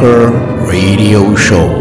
Metal Bunker Radio Show.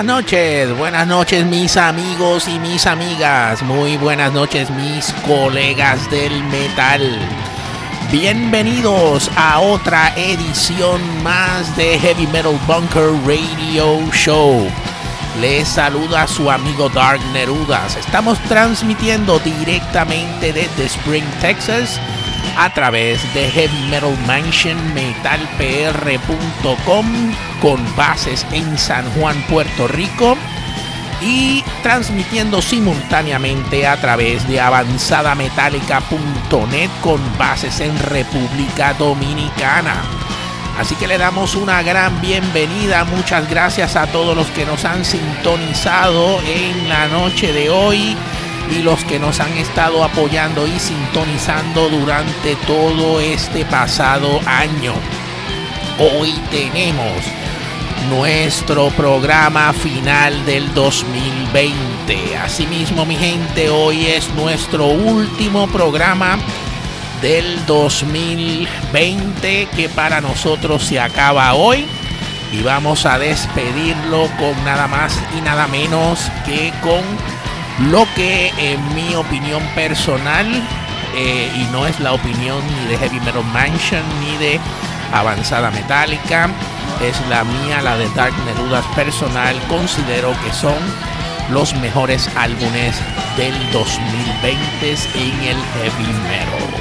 Buenas noches, buenas noches mis amigos y mis amigas, muy buenas noches mis colegas del metal. Bienvenidos a otra edición más de Heavy Metal Bunker Radio Show. Les saluda su amigo Dark Nerudas. Estamos transmitiendo directamente desde Spring, Texas, a través de Heavy Metal Mansion metalpr.com con bases en San Juan, Puerto Rico y transmitiendo simultáneamente a través de avanzadametallica.net con bases en República Dominicana. Así que le damos una gran bienvenida. Muchas gracias a todos los que nos han sintonizado en la noche de hoy y los que nos han estado apoyando y sintonizando durante todo este pasado año. Hoy tenemos nuestro programa final del 2020. Asimismo, mi gente, hoy es nuestro último programa del 2020 que para nosotros se acaba hoy y vamos a despedirlo con nada más y nada menos que con lo que en mi opinión personal eh, y no es la opinión ni de Heavy Metal Mansion ni de Avanzada Metálica es la mía, la de Dark Nerudas personal, considero que son los mejores álbumes del 2020 en el heavy metal.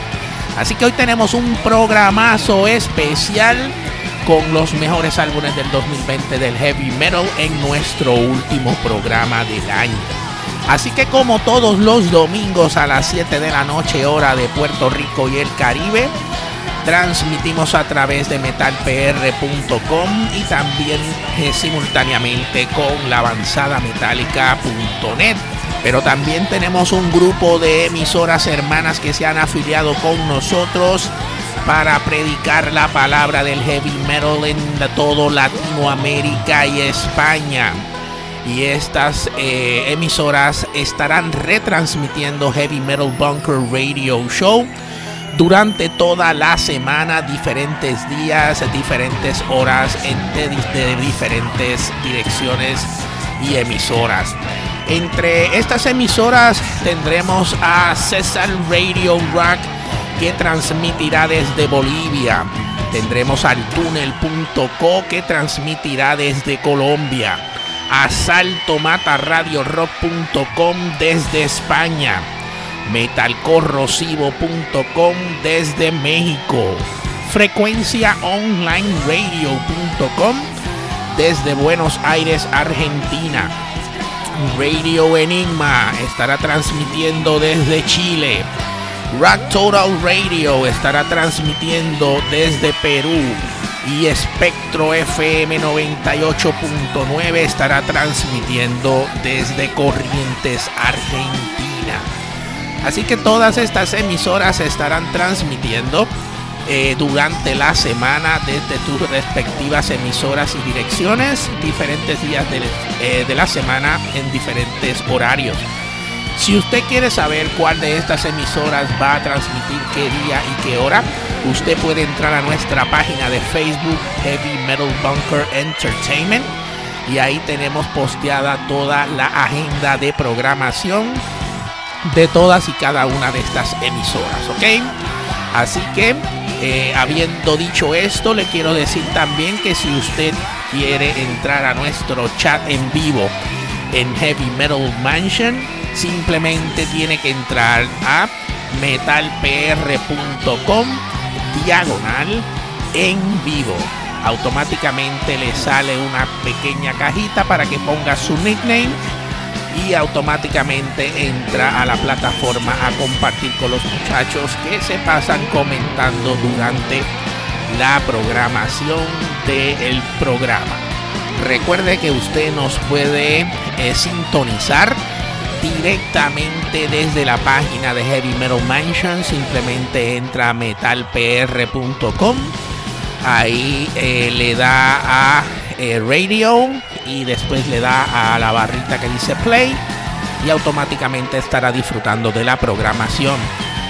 Así que hoy tenemos un programazo especial con los mejores álbumes del 2020 del heavy metal en nuestro último programa del año. Así que como todos los domingos a las 7 de la noche hora de Puerto Rico y el Caribe, transmitimos a través de metalpr.com y también eh, simultáneamente con la avanzada. Pero también tenemos un grupo de emisoras hermanas que se han afiliado con nosotros para predicar la palabra del heavy metal en todo Latinoamérica y España. Y estas eh, emisoras estarán retransmitiendo Heavy Metal Bunker Radio Show durante toda la semana, diferentes días, diferentes horas, de, diferentes direcciones y emisoras. Entre estas emisoras tendremos a César Radio Rock que transmitirá desde Bolivia. Tendremos al túnel.co que transmitirá desde Colombia. A saltomataradiorock.com desde España metalcorrosivo.com desde México, frecuenciaonlineradio.com desde Buenos Aires, Argentina. Radio Enigma estará transmitiendo desde Chile. Rock Total Radio estará transmitiendo desde Perú. Y Espectro FM 98.9 estará transmitiendo desde Corrientes, Argentina. Así que todas estas emisoras estarán transmitiendo eh, durante la semana desde tus respectivas emisoras y direcciones, diferentes días eh, de, la semana en diferentes horarios. Si usted quiere saber cuál de estas emisoras va a transmitir qué día y qué hora, usted puede entrar a nuestra página de Facebook Heavy Metal Bunker Entertainment y ahí tenemos posteada toda la agenda de programación de todas y cada una de estas emisoras, ¿ok? Así que, eh, habiendo dicho esto, le quiero decir también que si usted quiere entrar a nuestro chat en vivo en Heavy Metal Mansion, simplemente tiene que entrar a metalpr.com diagonal en vivo. Automáticamente le sale una pequeña cajita para que ponga su nickname y automáticamente entra a la plataforma a compartir con los muchachos que se pasan comentando durante la programación del programa. Recuerde que usted nos puede eh, sintonizar directamente desde la página de Heavy Metal Mansion. Simplemente entra a metalpr.com. Ahí eh, le da a eh, radio y después le da a la barrita que dice play y automáticamente estará disfrutando de la programación.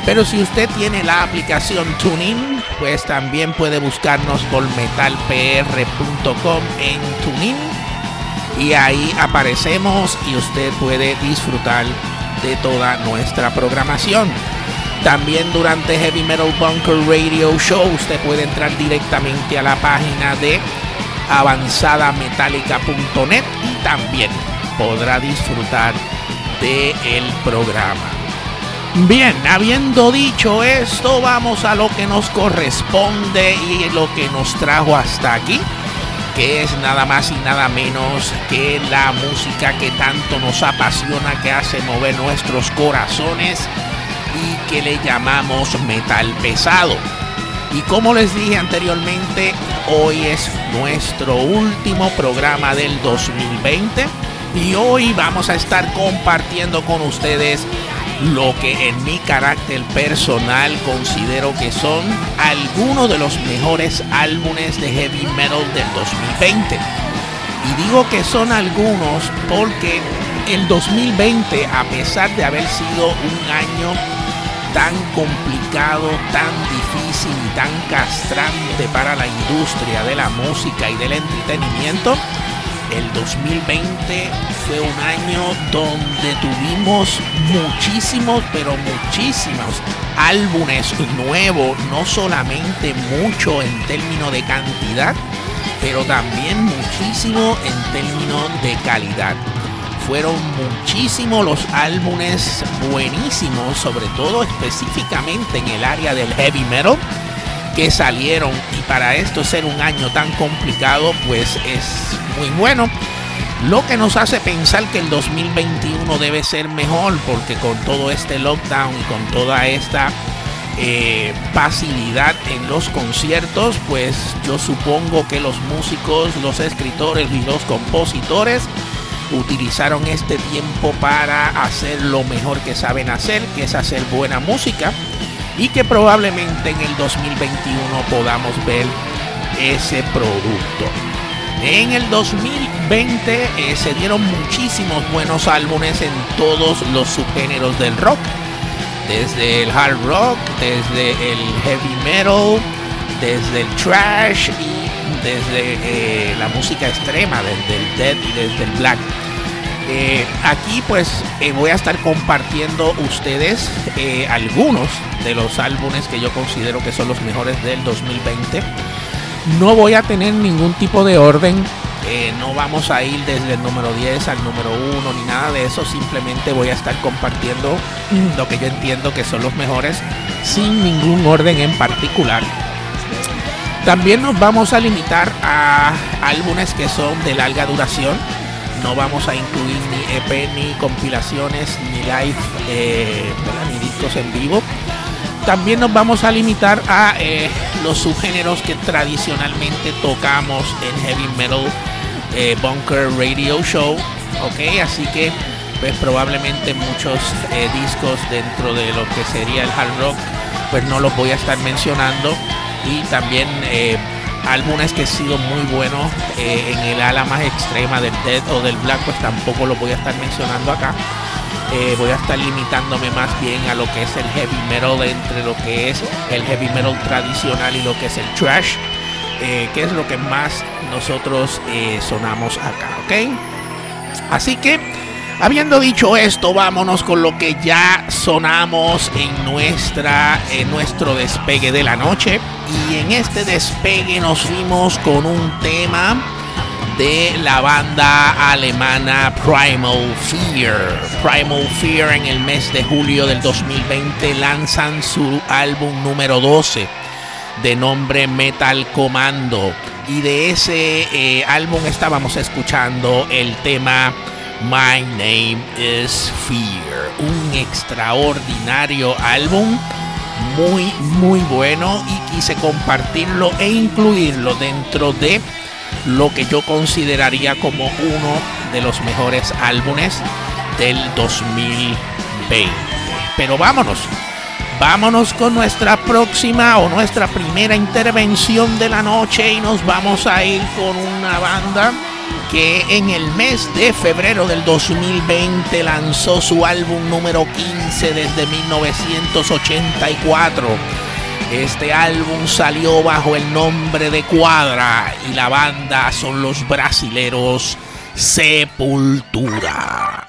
Pero si usted tiene la aplicación TuneIn, pues también puede buscarnos por metalpr.com en TuneIn y ahí aparecemos y usted puede disfrutar de toda nuestra programación. También durante Heavy Metal Bunker Radio Show usted puede entrar directamente a la página de avanzadametallica.net y también podrá disfrutar del el programa. Bien, habiendo dicho esto, vamos a lo que nos corresponde y lo que nos trajo hasta aquí, que es nada más y nada menos que la música que tanto nos apasiona, que hace mover nuestros corazones y que le llamamos metal pesado. Y como les dije anteriormente, hoy es nuestro último programa del 2020 y hoy vamos a estar compartiendo con ustedes lo que en mi carácter personal considero que son algunos de los mejores álbumes de heavy metal del 2020. Y digo que son algunos porque el 2020, a pesar de haber sido un año tan complicado, tan difícil y tan castrante para la industria de la música y del entretenimiento, el 2020 fue un año donde tuvimos muchísimos, pero muchísimos álbumes nuevos, no solamente mucho en términos de cantidad, pero también muchísimo en términos de calidad. Fueron muchísimos los álbumes buenísimos, sobre todo específicamente en el área del heavy metal que salieron y para esto ser un año tan complicado pues es muy bueno. Lo que nos hace pensar que el 2021 debe ser mejor porque con todo este lockdown y con toda esta eh, facilidad en los conciertos, pues yo supongo que los músicos, los escritores y los compositores utilizaron este tiempo para hacer lo mejor que saben hacer, que es hacer buena música y que probablemente en el 2021 podamos ver ese producto. En el 2020 eh, se dieron muchísimos buenos álbumes en todos los subgéneros del rock. Desde el hard rock, desde el heavy metal, desde el trash y desde eh, la música extrema, desde el death y desde el black. Eh, aquí pues voy a estar compartiendo ustedes algunos de los álbumes que yo considero que son los mejores del 2020 no voy a tener ningún tipo de orden. Eh, no vamos a ir desde el número 10 al número 1 ni nada de eso. Simplemente voy a estar compartiendo lo que yo entiendo que son los mejores sin ningún orden en particular. También nos vamos a limitar a álbumes que son de larga duración. No vamos a incluir ni EP, ni compilaciones, ni live, eh, ni discos en vivo también nos vamos a limitar a eh, los subgéneros que tradicionalmente tocamos en Heavy Metal eh, Bunker Radio Show. Ok, así que pues probablemente muchos eh, discos dentro de lo que sería el hard rock pues no los voy a estar mencionando y también álbumes que han sido muy buenos en el ala más extrema del death o del black pues tampoco los voy a estar mencionando acá eh, voy a estar limitándome más bien a lo que es el heavy metal entre lo que es el heavy metal tradicional y lo que es el trash, eh, que es lo que más nosotros eh, sonamos acá, ¿ok? Así que, habiendo dicho esto, vámonos con lo que ya sonamos en, nuestra, en nuestro despegue de la noche. Y en este despegue nos fuimos con un tema de la banda alemana Primal Fear. Primal Fear en el mes de julio del 2020 lanzan su álbum número 12 de nombre Metal Commando. Y de ese eh, álbum estábamos escuchando el tema My Name is Fear. Un extraordinario álbum muy muy bueno y quise compartirlo e incluirlo dentro de lo que yo consideraría como uno de los mejores álbumes del 2020. Pero vámonos, vámonos con nuestra próxima o nuestra primera intervención de la noche y nos vamos a ir con una banda que en el mes de febrero del 2020 lanzó su álbum número 15 desde 1984 este álbum salió bajo el nombre de Cuadra y la banda son los brasileros Sepultura.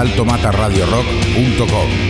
asaltomataradiorock.com.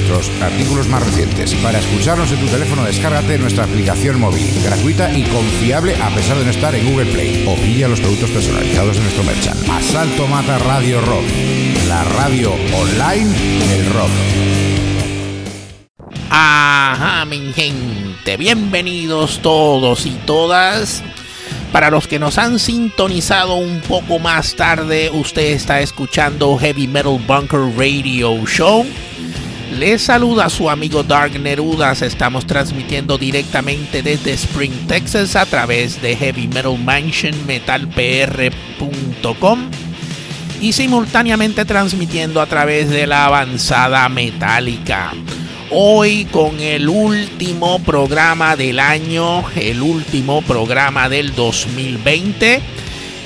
nuestros artículos más recientes. Para escucharnos en tu teléfono, descárgate nuestra aplicación móvil, gratuita y confiable a pesar de no estar en Google Play. O pilla los productos personalizados de nuestro merchant. Asalto Mata Radio Rock, la radio online del rock. Ajá, mi gente, bienvenidos todos y todas para los que nos han sintonizado un poco más tarde, usted está escuchando Heavy Metal Bunker Radio Show. Les saluda su amigo Dark Nerudas. Estamos transmitiendo directamente desde Spring, Texas a través de Heavy Metal Mansion metalpr.com y simultáneamente transmitiendo a través de la avanzada metálica hoy con el último programa del año, el último programa del 2020.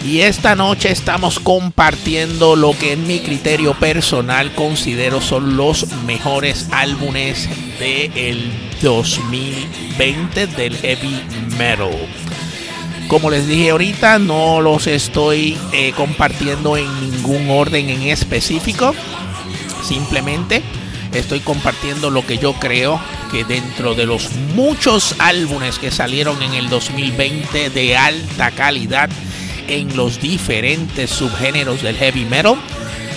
Y esta noche estamos compartiendo lo que en mi criterio personal considero son los mejores álbumes del 2020 del heavy metal. Como les dije ahorita, no los estoy eh, compartiendo en ningún orden en específico. Simplemente estoy compartiendo lo que yo creo que dentro de los muchos álbumes que salieron en el 2020 de alta calidad en los diferentes subgéneros del heavy metal,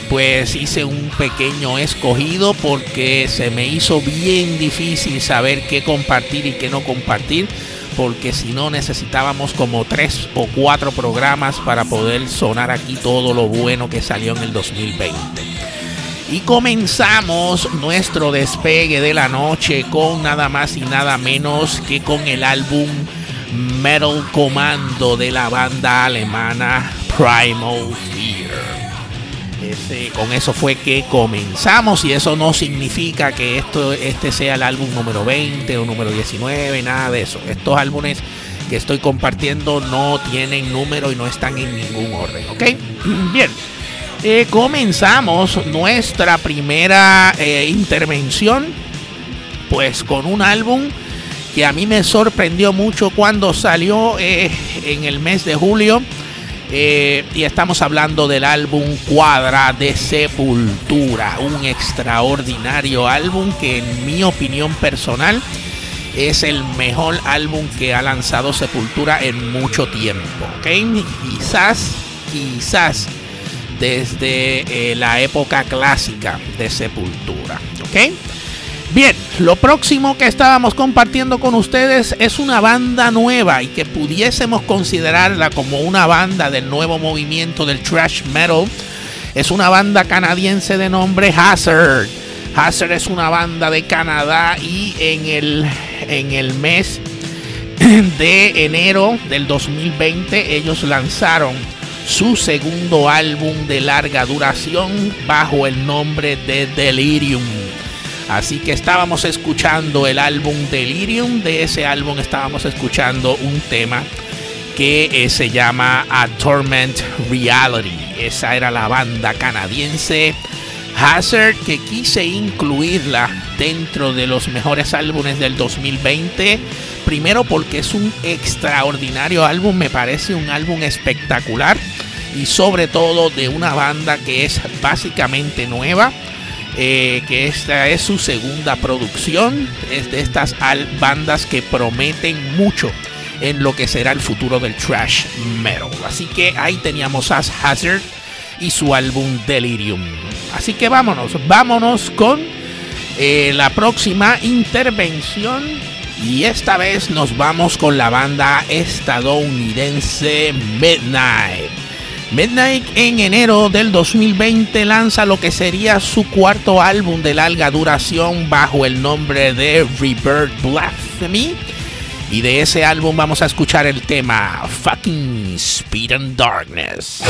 pues hice un pequeño escogido porque se me hizo bien difícil saber qué compartir y qué no compartir porque si no necesitábamos como tres o cuatro programas para poder sonar aquí todo lo bueno que salió en el 2020. Y comenzamos nuestro despegue de la noche con nada más y nada menos que con el álbum Metal Commando de la banda alemana Primal Fear. con eso fue que comenzamos y eso no significa que esto, este sea el álbum número 20 o número 19, nada de eso. Estos álbumes que estoy compartiendo no tienen número y no están en ningún orden, ¿ok? Bien. Eh, comenzamos nuestra primera eh, intervención pues con un álbum que a mí me sorprendió mucho cuando salió eh, en el mes de julio y estamos hablando del álbum Cuadra de Sepultura, un extraordinario álbum que en mi opinión personal es el mejor álbum que ha lanzado Sepultura en mucho tiempo. Quizás, quizás desde eh, la época clásica de Sepultura. ¿ok? Bien, lo próximo que estábamos compartiendo con ustedes es una banda nueva y que pudiésemos considerarla como una banda del nuevo movimiento del thrash metal. Es una banda canadiense de nombre Hazard. Hazard es una banda de Canadá y en el, en el mes de enero del 2020 ellos lanzaron su segundo álbum de larga duración bajo el nombre de Delirium. Así que estábamos escuchando el álbum Delirium. De ese álbum estábamos escuchando un tema que eh, se llama A Torment Reality. Esa era la banda canadiense Hazard que quise incluirla dentro de los mejores álbumes del 2020. Primero porque es un extraordinario álbum, me parece un álbum espectacular y sobre todo de una banda que es básicamente nueva eh, que esta es su segunda producción. Es de estas bandas que prometen mucho en lo que será el futuro del trash metal. Así que ahí teníamos a Hazard y su álbum Delirium. Así que vámonos, vámonos con eh, la próxima intervención. Y esta vez nos vamos con la banda estadounidense Midnight. Midnight en enero del 2020 lanza lo que sería su cuarto álbum de larga duración bajo el nombre de Rebirth Blasphemy. Y de ese álbum vamos a escuchar el tema Fucking Speed and Darkness.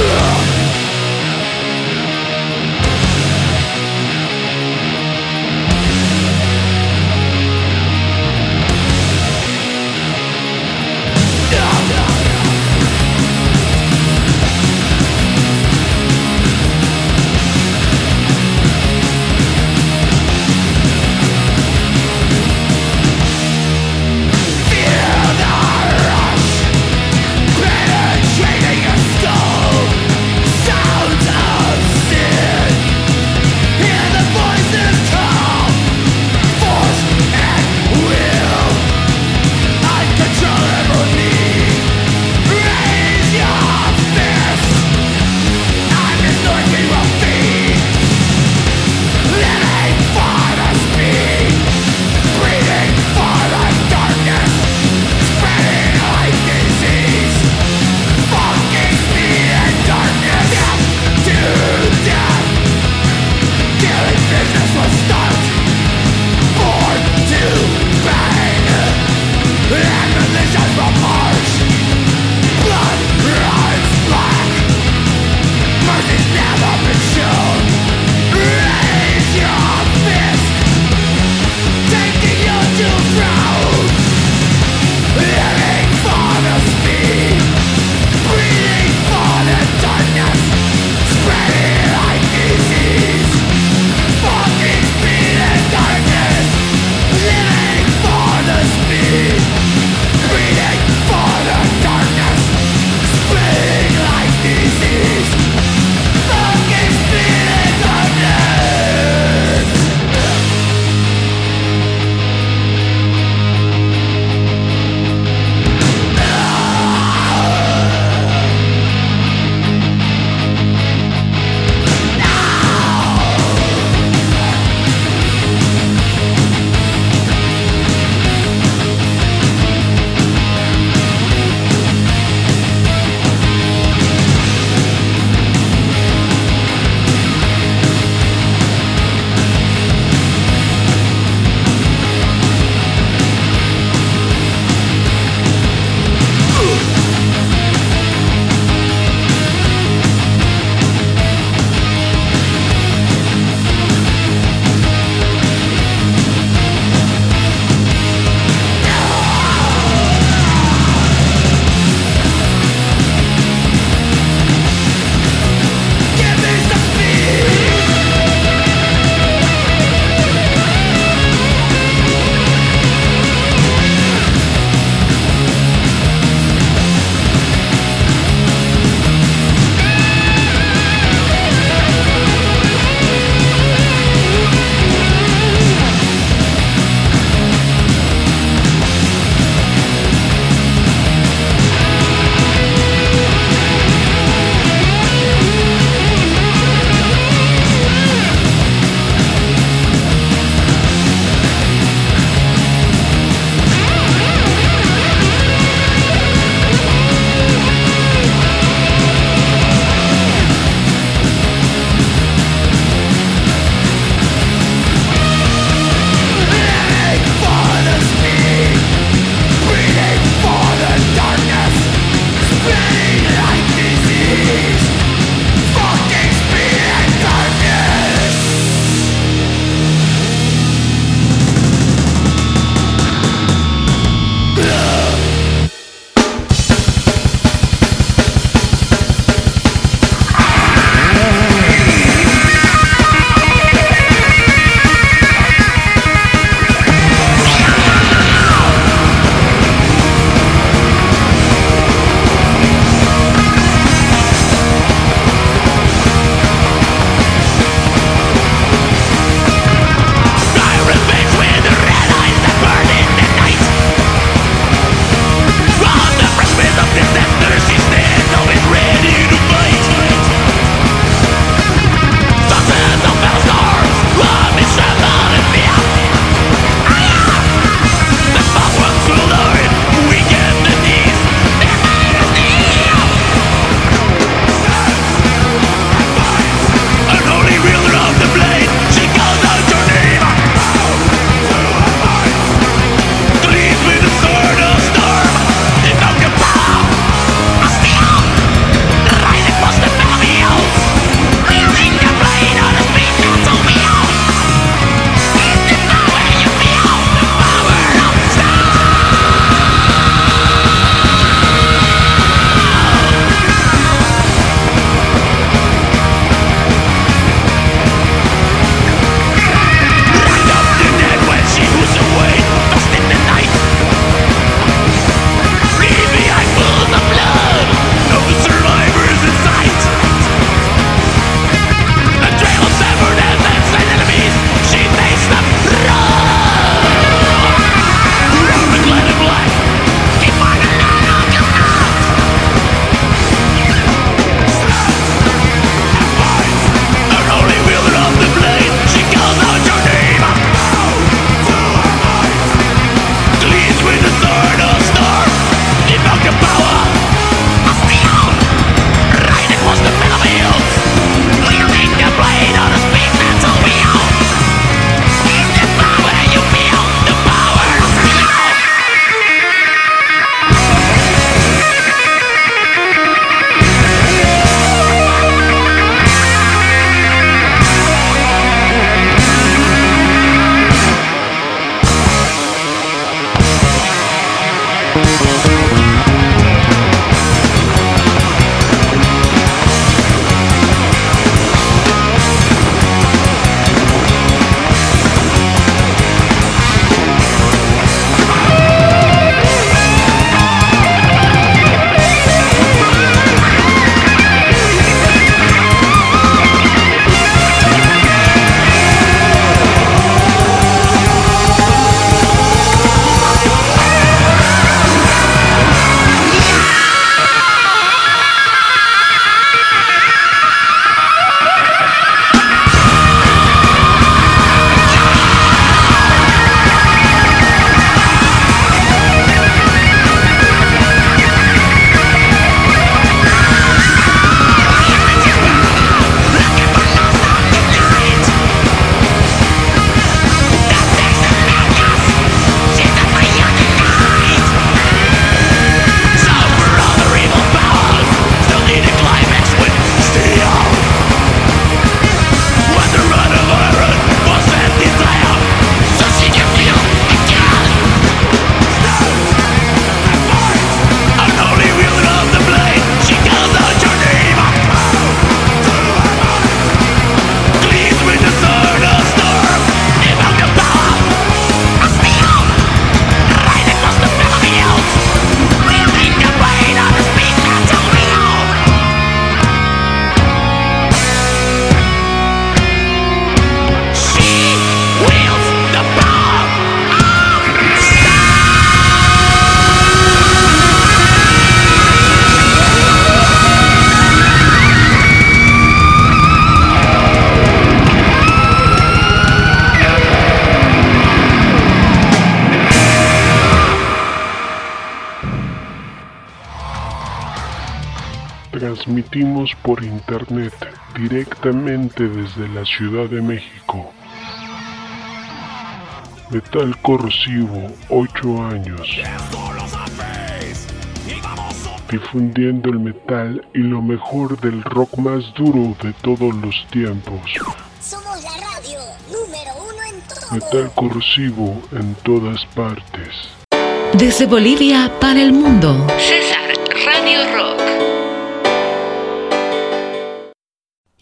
Transmitimos por internet directamente desde la Ciudad de México. Metal Corrosivo, 8 años. Difundiendo el metal y lo mejor del rock más duro de todos los tiempos. Somos la radio número uno en todo. Metal Corrosivo en todas partes. Desde Bolivia para el mundo. César Radio Rock.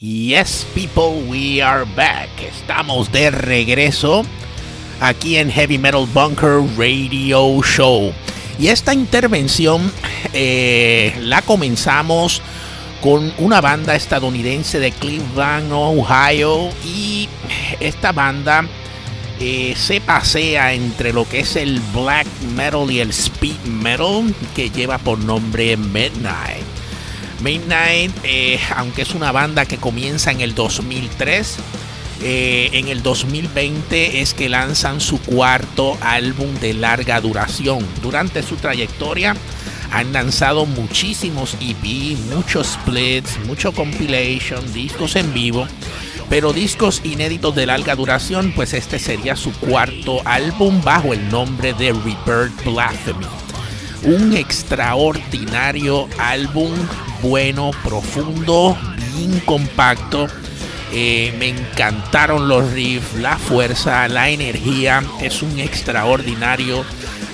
Yes, people, we are back. Estamos de regreso aquí en Heavy Metal Bunker Radio Show. Y esta intervención eh, la comenzamos con una banda estadounidense de Cleveland, Ohio. Y esta banda eh, se pasea entre lo que es el black metal y el speed metal, que lleva por nombre Midnight. Midnight, eh, aunque es una banda que comienza en el 2003, eh, en el 2020 es que lanzan su cuarto álbum de larga duración. Durante su trayectoria han lanzado muchísimos EP, muchos splits, mucho compilation, discos en vivo, pero discos inéditos de larga duración, pues este sería su cuarto álbum bajo el nombre de Rebirth Blasphemy. Un extraordinario álbum, bueno, profundo, bien compacto eh, me encantaron los riffs, la fuerza, la energía. Es un extraordinario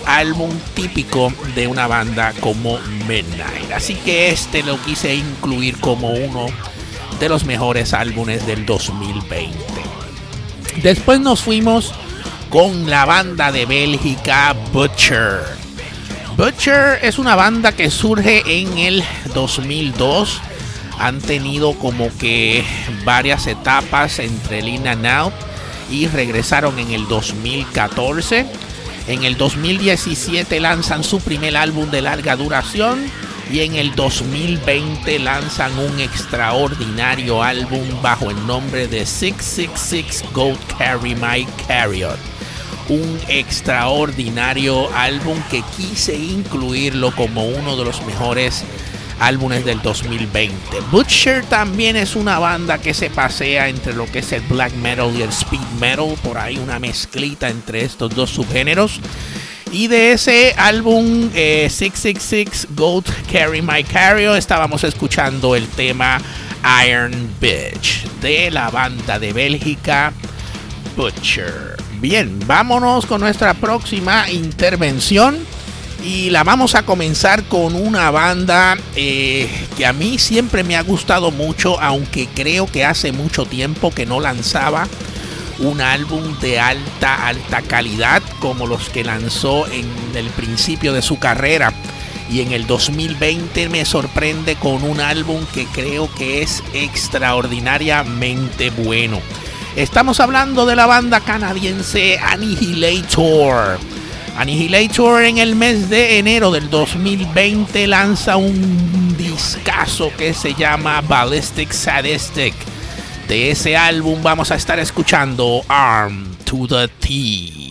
álbum típico de una banda como Midnight. Así que este lo quise incluir como uno de los mejores álbumes del 2020. Después nos fuimos con la banda de Bélgica Butcher. Butcher es una banda que surge en el 2002 han tenido como que varias etapas entre el in y regresaron en el 2014. En el 2017 lanzan su primer álbum de larga duración y en el 2020 lanzan un extraordinario álbum bajo el nombre de 666 Gold Carry My Carrier. Un extraordinario álbum que quise incluirlo como uno de los mejores álbumes del 2020. Butcher también es una banda que se pasea entre lo que es el black metal y el speed metal, por ahí una mezclita entre estos dos subgéneros. Y de ese álbum 666 eh, Goat Carry My Carrier estábamos escuchando el tema Iron Bitch de la banda de Bélgica Butcher. Bien, vámonos con nuestra próxima intervención y la vamos a comenzar con una banda eh, que a mí siempre me ha gustado mucho, aunque creo que hace mucho tiempo que no lanzaba un álbum de alta, alta calidad como los que lanzó en el principio de su carrera. Y en el 2020 me sorprende con un álbum que creo que es extraordinariamente bueno. Estamos hablando de la banda canadiense Annihilator Annihilator en el mes de enero del 2020 lanza un discazo que se llama Ballistic Sadistic. De ese álbum vamos a estar escuchando Arm to the T.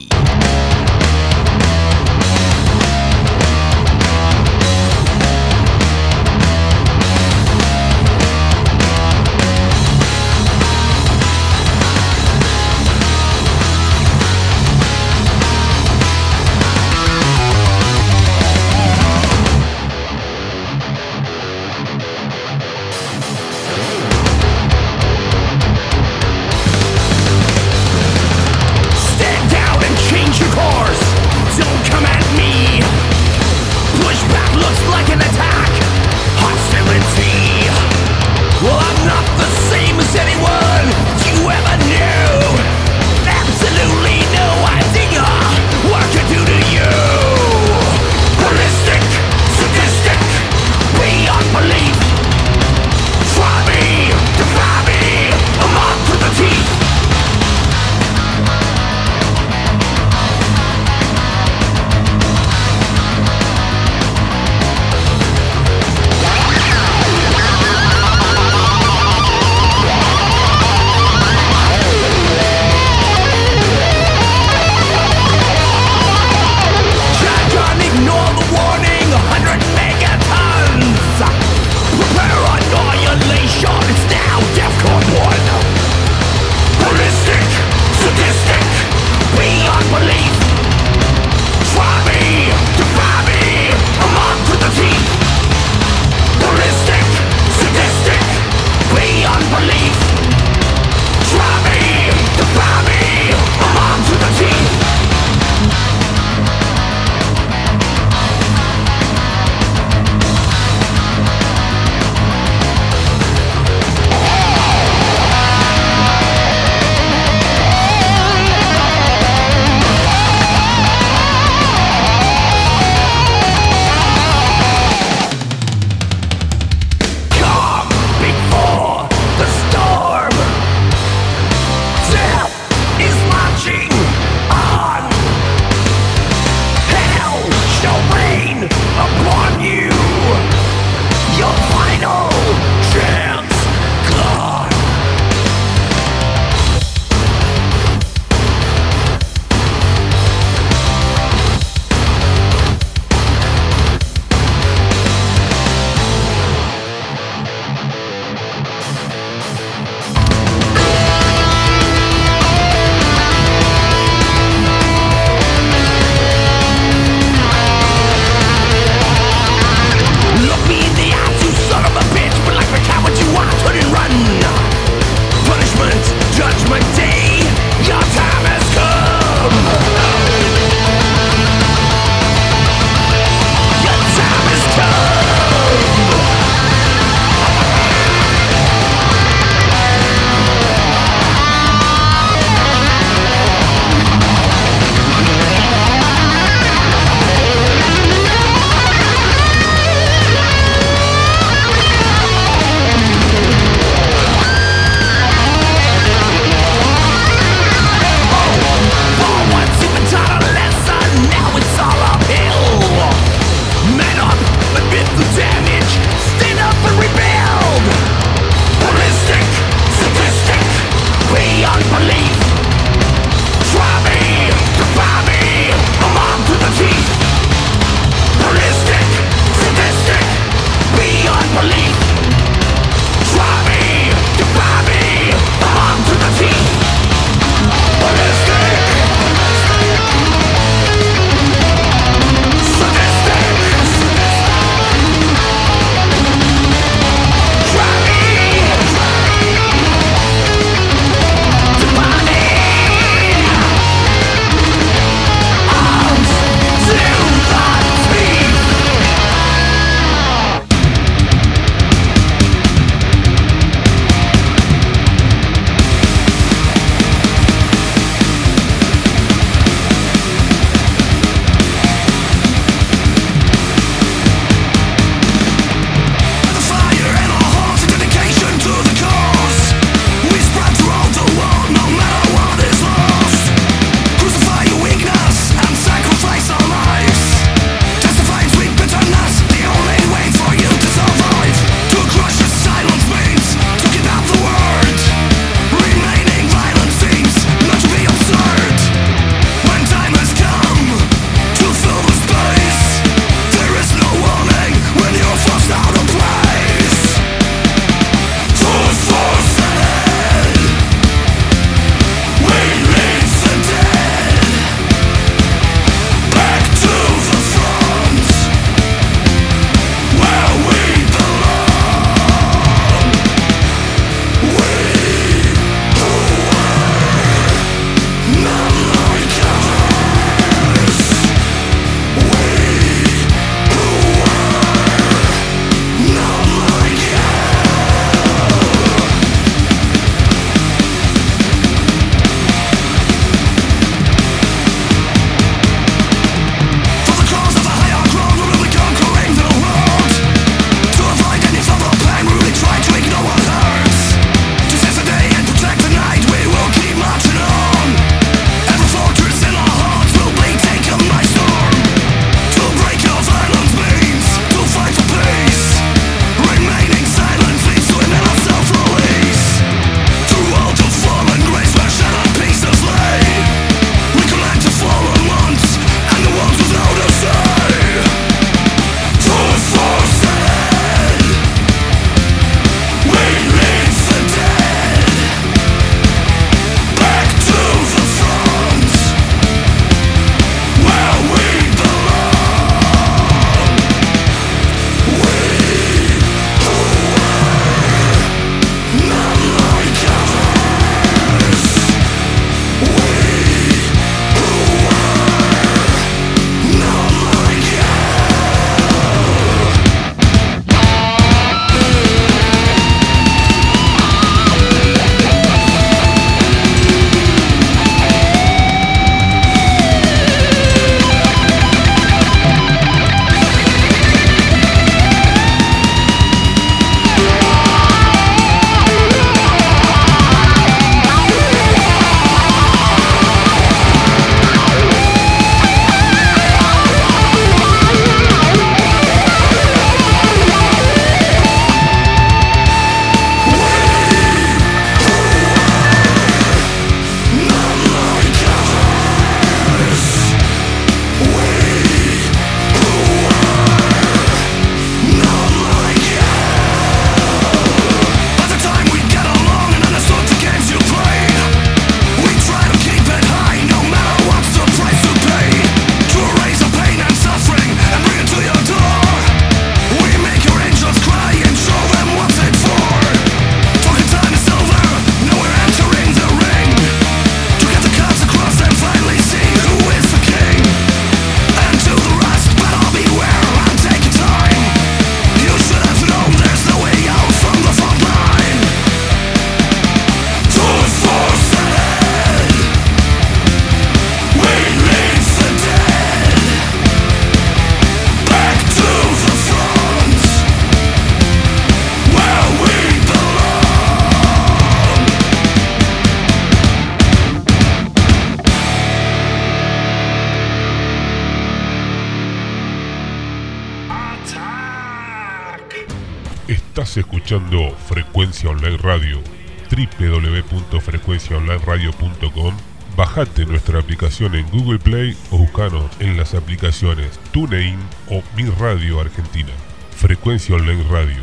www.frecuenciaonlineradio.com. Bajate nuestra aplicación en Google Play o buscanos en las aplicaciones TuneIn o Mi Radio Argentina. Frecuencia Online Radio,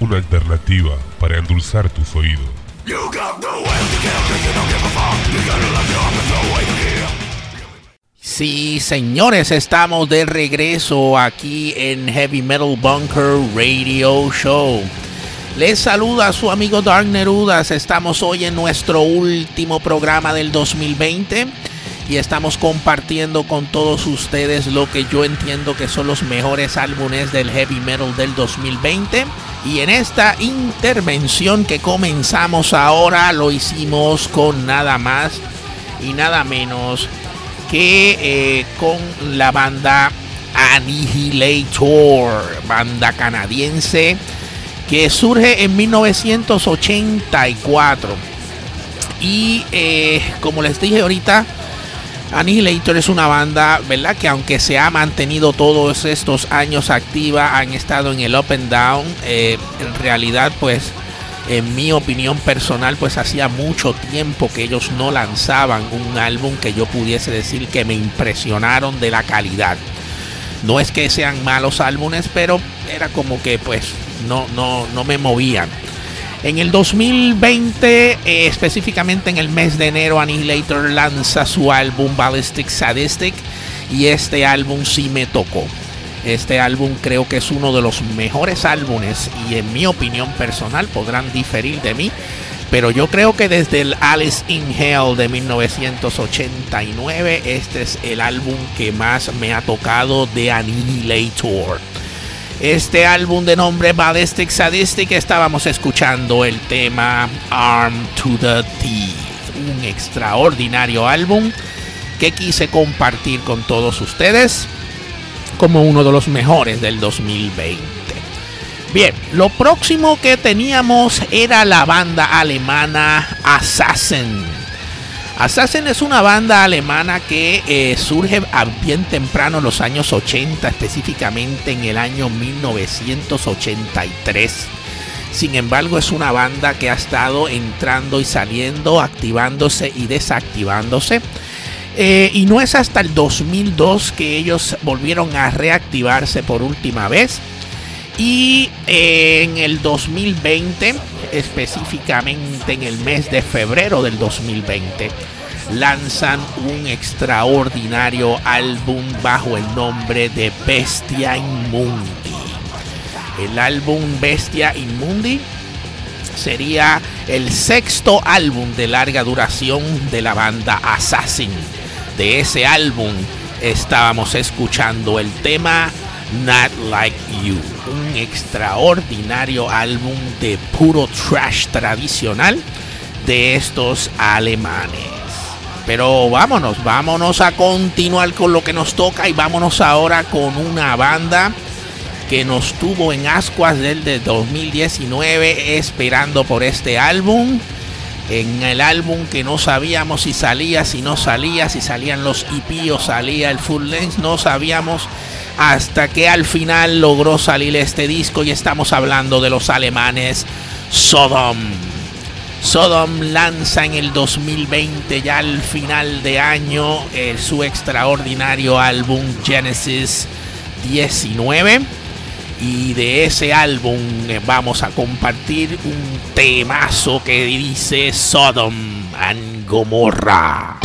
una alternativa para endulzar tus oídos. Sí, señores, estamos de regreso aquí en Heavy Metal Bunker Radio Show. Les saluda su amigo Dark Nerudas. Estamos hoy en nuestro último programa del 2020 y estamos compartiendo con todos ustedes lo que yo entiendo que son los mejores álbumes del heavy metal del 2020. Y en esta intervención que comenzamos ahora lo hicimos con nada más y nada menos que eh, con la banda Annihilator, banda canadiense que surge en 1984. Y eh, como les dije ahorita, Annihilator es una banda, ¿verdad? Que aunque se ha mantenido todos estos años activa, han estado en el up and down. Eh, en realidad, pues, en mi opinión personal, pues hacía mucho tiempo que ellos no lanzaban un álbum que yo pudiese decir que me impresionaron de la calidad. No es que sean malos álbumes, pero era como que pues no, no, no me movían. En el 2020, eh, específicamente en el mes de enero, Annihilator lanza su álbum Ballistic Sadistic y este álbum sí me tocó. Este álbum creo que es uno de los mejores álbumes y en mi opinión personal podrán diferir de mí, pero yo creo que desde el Alice in Hell de 1989 este es el álbum que más me ha tocado de Annihilator. Este álbum de nombre Ballistic Sadistic estábamos escuchando el tema Arm to the Teeth, un extraordinario álbum que quise compartir con todos ustedes como uno de los mejores del 2020. Bien, lo próximo que teníamos era la banda alemana Assassin. Assassin es una banda alemana que eh, surge bien temprano en los años 80, específicamente en el año 1983. Sin embargo, es una banda que ha estado entrando y saliendo, activándose y desactivándose. Eh, y no es hasta el 2002 que ellos volvieron a reactivarse por última vez. Y eh, en el 2020, específicamente en el mes de febrero del 2020, lanzan un extraordinario álbum bajo el nombre de Bestia Inmundi. El álbum Bestia Inmundi sería el sexto álbum de larga duración de la banda Assassin. De ese álbum estábamos escuchando el tema Not Like You, un extraordinario álbum de puro trash tradicional de estos alemanes. Pero vámonos, vámonos a continuar con lo que nos toca y vámonos ahora con una banda que nos tuvo en ascuas desde 2019 esperando por este álbum. En el álbum que no sabíamos si salía, si no salía, si salían los EP o salía el full length, no sabíamos hasta que al final logró salir este disco y estamos hablando de los alemanes Sodom. Sodom lanza en el 2020 ya al final de año eh, su extraordinario álbum Genesis 19 y de ese álbum eh, vamos a compartir un temazo que dice Sodom and Gomorra.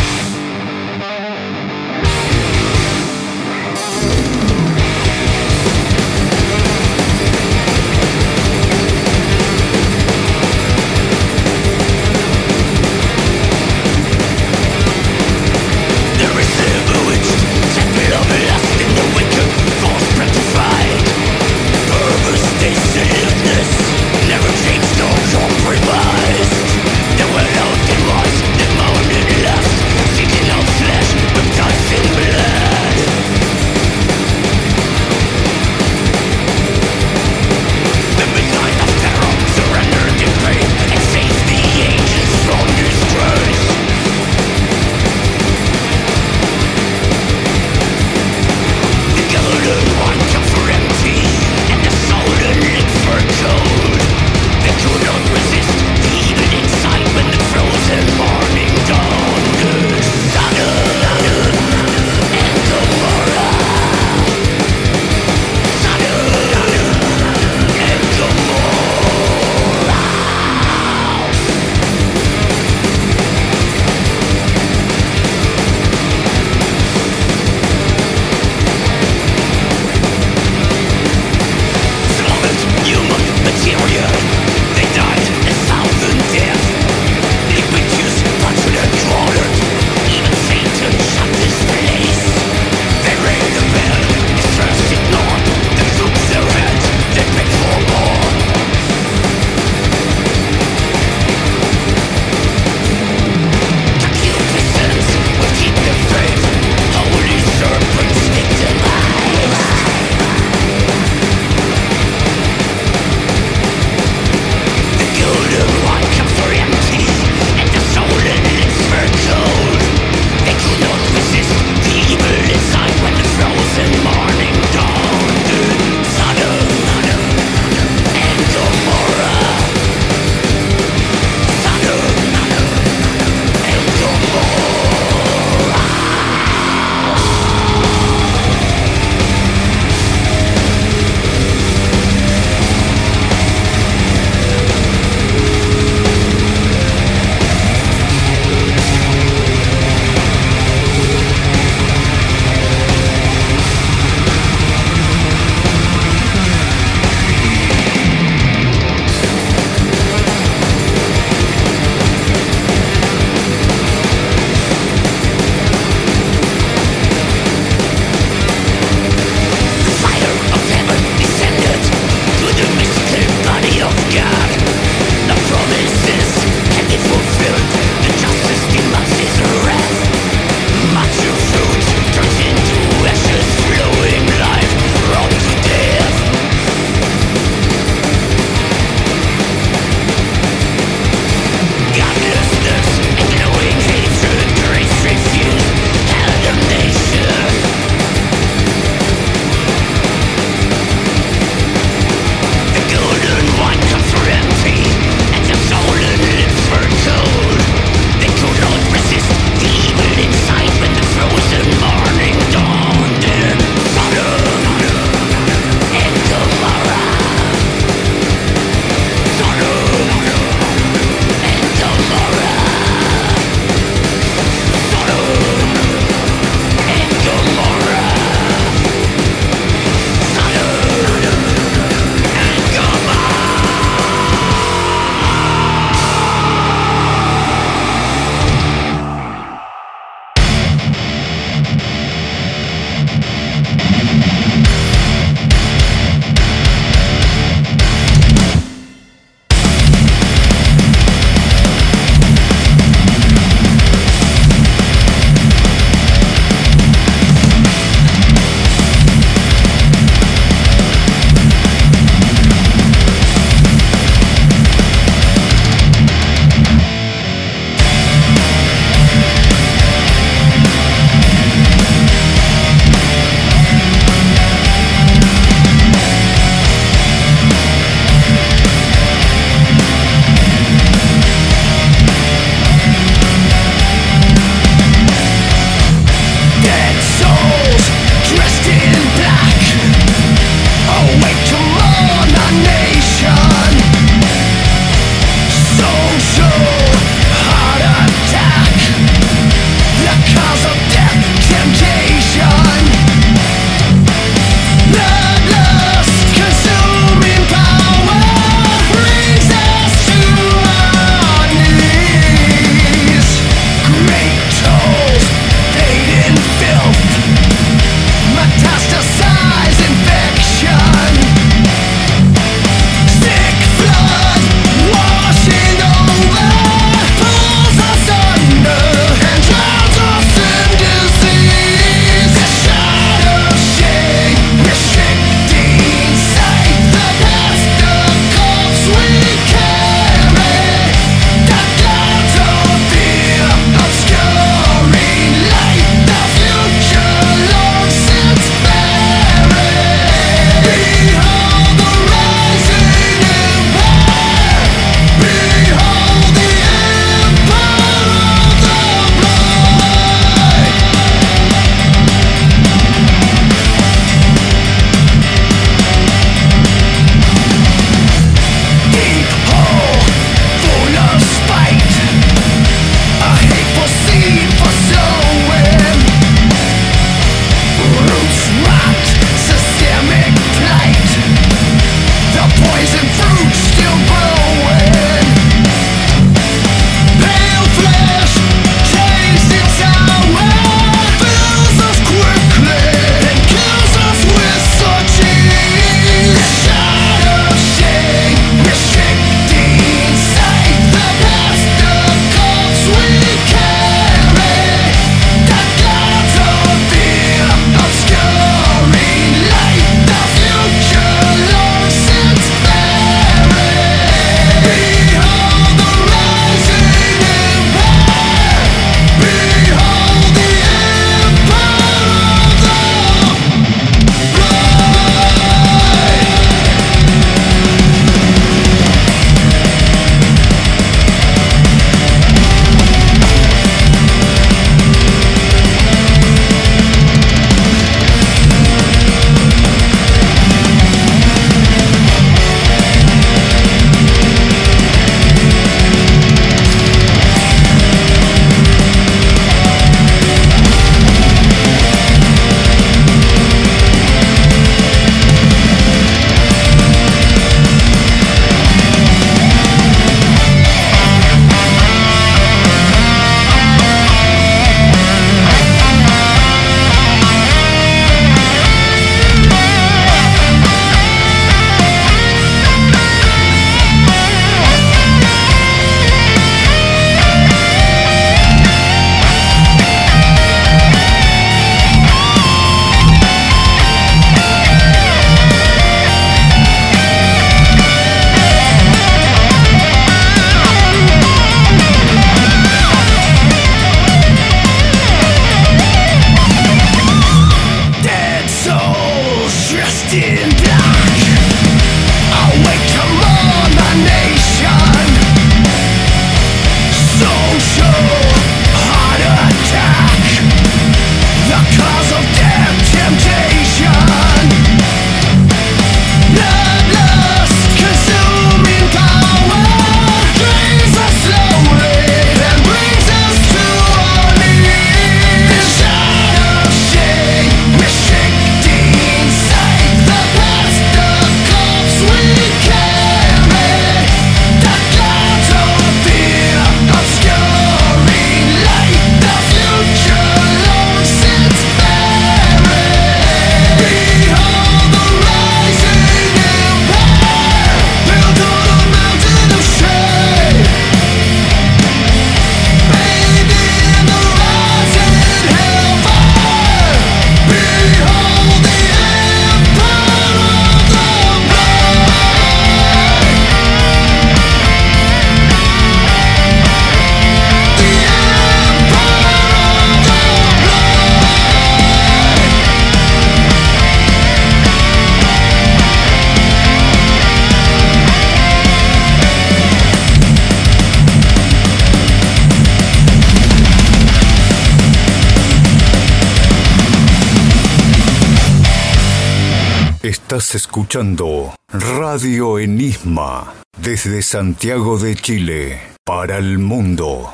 Estás escuchando Radio Enigma desde Santiago de Chile para el mundo.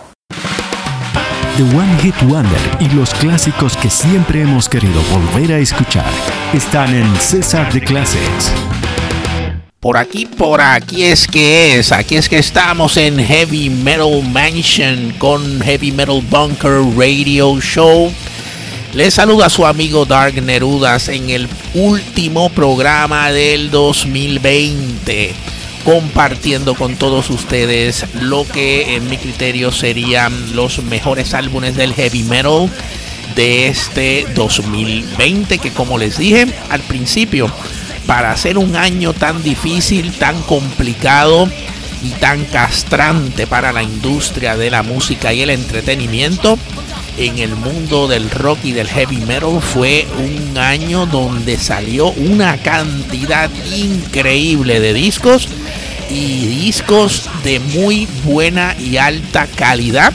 The One Hit Wonder y los clásicos que siempre hemos querido volver a escuchar están en César de Classics. Por aquí, por aquí es que es. Aquí es que estamos en Heavy Metal Mansion con Heavy Metal Bunker Radio Show. Les saluda su amigo Dark Nerudas en el último programa del 2020, compartiendo con todos ustedes lo que en mi criterio serían los mejores álbumes del heavy metal de este 2020, que como les dije al principio, para hacer un año tan difícil, tan complicado y tan castrante para la industria de la música y el entretenimiento, en el mundo del rock y del heavy metal fue un año donde salió una cantidad increíble de discos y discos de muy buena y alta calidad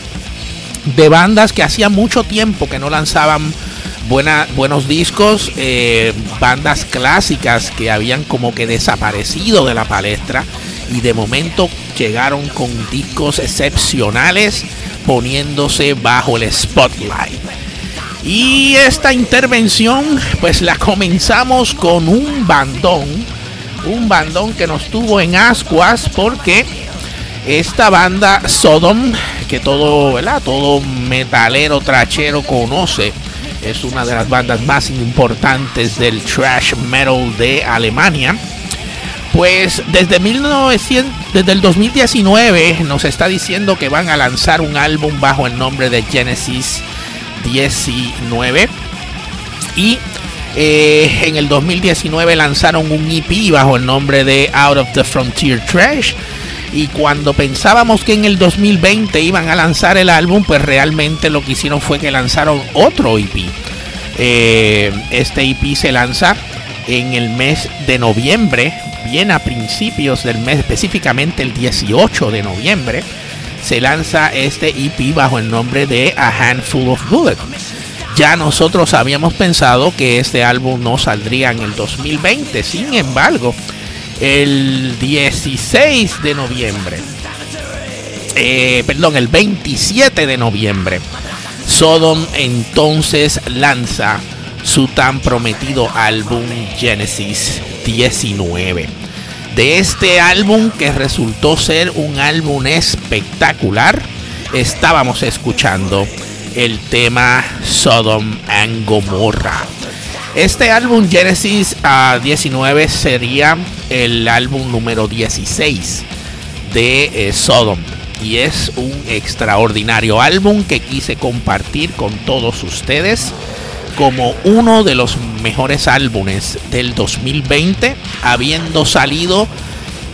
de bandas que hacía mucho tiempo que no lanzaban buenos discos, eh, bandas clásicas que habían como que desaparecido de la palestra y de momento llegaron con discos excepcionales poniéndose bajo el spotlight. Y esta intervención pues la comenzamos con un bandón, un bandón que nos tuvo en ascuas porque esta banda Sodom, que todo, ¿verdad? todo metalero trachero conoce, es una de las bandas más importantes del thrash metal de Alemania pues desde 1900, desde el 2019 nos está diciendo que van a lanzar un álbum bajo el nombre de Genesis 19 y eh, en el 2019 lanzaron un EP bajo el nombre de Out of the Frontier Trash. Y cuando pensábamos que en el 2020 iban a lanzar el álbum pues realmente lo que hicieron fue que lanzaron otro EP eh, este EP se lanza en el mes de noviembre bien a principios del mes, específicamente el 18 de noviembre, se lanza este EP bajo el nombre de A Handful of Bullets. Ya nosotros habíamos pensado que este álbum no saldría en el 2020, sin embargo, el 16 de noviembre, eh, perdón, el 27 de noviembre, Sodom entonces lanza su tan prometido álbum Genesis 19. De este álbum que resultó ser un álbum espectacular, estábamos escuchando el tema Sodom and Gomorrah. Este álbum Genesis 19 sería el álbum número 16 de eh, Sodom y es un extraordinario álbum que quise compartir con todos ustedes como uno de los mejores álbumes del 2020, habiendo salido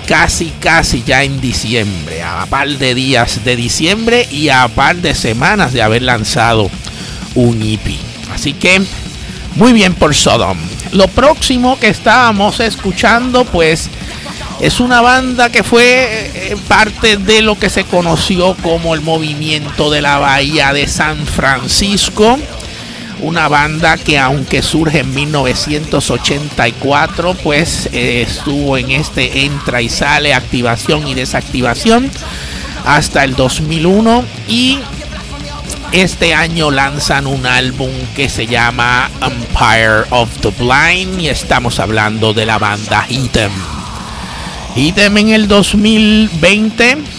casi casi ya en diciembre, a par de días de diciembre y a par de semanas de haber lanzado un EP. Así que muy bien por Sodom. Lo próximo que estábamos escuchando pues es una banda que fue eh, parte de lo que se conoció como el movimiento de la Bahía de San Francisco una banda que aunque surge en 1984, pues eh, estuvo en este entra y sale, activación y desactivación hasta el 2001 y este año lanzan un álbum que se llama Empire of the Blind y estamos hablando de la banda Hitem. Hitem en el 2020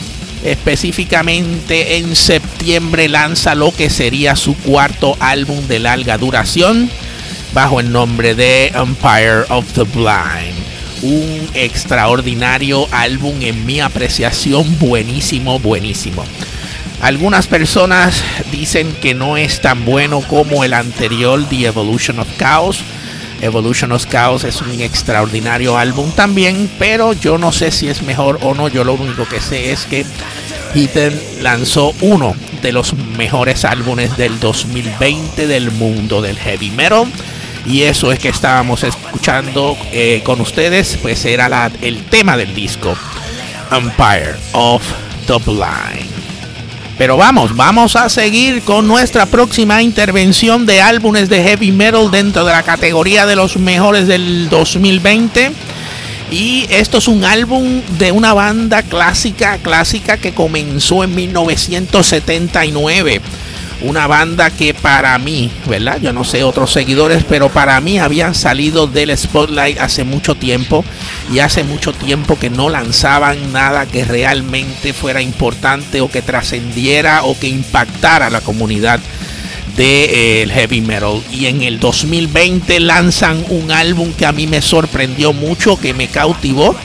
Específicamente en septiembre lanza lo que sería su cuarto álbum de larga duración bajo el nombre de Empire of the Blind. Un extraordinario álbum en mi apreciación, buenísimo, buenísimo. Algunas personas dicen que no es tan bueno como el anterior, The Evolution of Chaos. Evolution of Chaos es un extraordinario álbum también, pero yo no sé si es mejor o no. Yo lo único que sé es que Hitler lanzó uno de los mejores álbumes del 2020 del mundo del heavy metal. Y eso es que estábamos escuchando eh, con ustedes, pues era el tema del disco, Empire of the Blind. Pero vamos, vamos a seguir con nuestra próxima intervención de álbumes de heavy metal dentro de la categoría de los mejores del 2020. Y esto es un álbum de una banda clásica, clásica que comenzó en 1979 una banda que para mí, ¿verdad? Yo no sé otros seguidores, pero para mí habían salido del spotlight hace mucho tiempo y hace mucho tiempo que no lanzaban nada que realmente fuera importante o que trascendiera o que impactara a la comunidad del heavy metal y en el 2020 lanzan un álbum que a mí me sorprendió mucho que me cautivó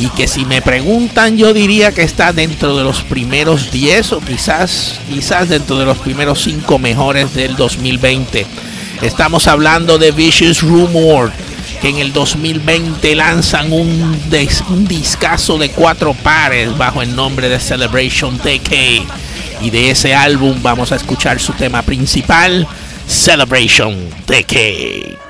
y que si me preguntan yo diría que está dentro de los primeros 10 o quizás quizás dentro de los primeros 5 mejores del 2020. Estamos hablando de Vicious Rumor que en el 2020 lanzan un, un discazo de cuatro pares bajo el nombre de Celebration Decade. Y de ese álbum vamos a escuchar su tema principal, Celebration Decade.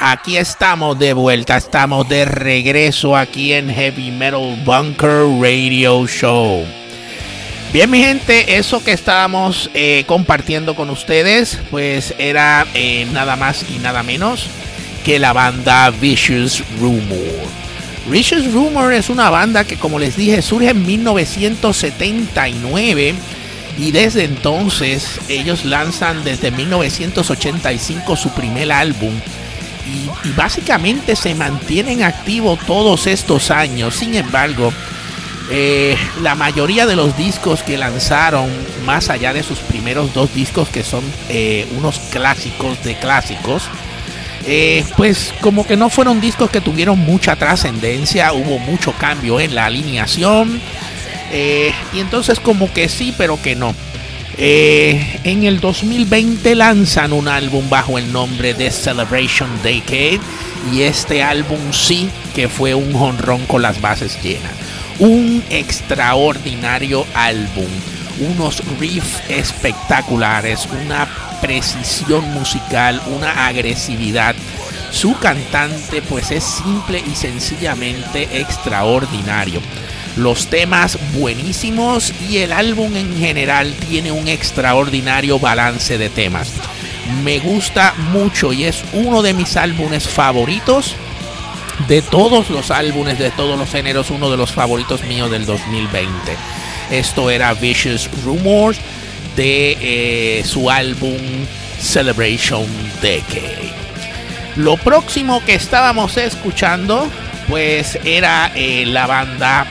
Aquí estamos de vuelta, estamos de regreso aquí en Heavy Metal Bunker Radio Show. Bien, mi gente, eso que estábamos eh, compartiendo con ustedes, pues era eh, nada más y nada menos que la banda Vicious Rumor. Vicious Rumor es una banda que, como les dije, surge en 1979 y desde entonces ellos lanzan desde 1985 su primer álbum y, básicamente se mantienen activos todos estos años. Sin embargo, eh, la mayoría de los discos que lanzaron, más allá de sus primeros dos discos que son eh, unos clásicos de clásicos, eh, pues como que no fueron discos que tuvieron mucha trascendencia, hubo mucho cambio en la alineación. Y entonces como que sí, pero que no. Eh, en el 2020 lanzan un álbum bajo el nombre de Celebration Decade y este álbum sí que fue un honrón con las bases llenas. Un extraordinario álbum, unos riffs espectaculares, una precisión musical, una agresividad. Su cantante pues es simple y sencillamente extraordinario los temas buenísimos y el álbum en general tiene un extraordinario balance de temas. Me gusta mucho y es uno de mis álbumes favoritos de todos los álbumes, de todos los géneros, uno de los favoritos míos del 2020. Esto era Vicious Rumors de eh, su álbum Celebration Decade. Lo próximo que estábamos escuchando pues era eh, la banda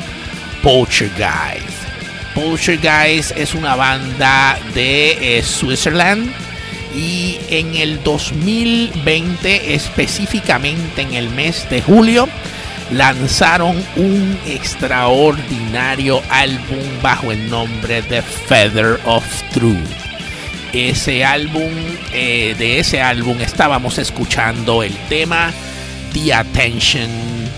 Poltergeist. Poltergeist es una banda de eh, Switzerland y en el 2020, específicamente en el mes de julio, lanzaron un extraordinario álbum bajo el nombre de Feather of Truth. Ese álbum, eh, de ese álbum estábamos escuchando el tema The Attention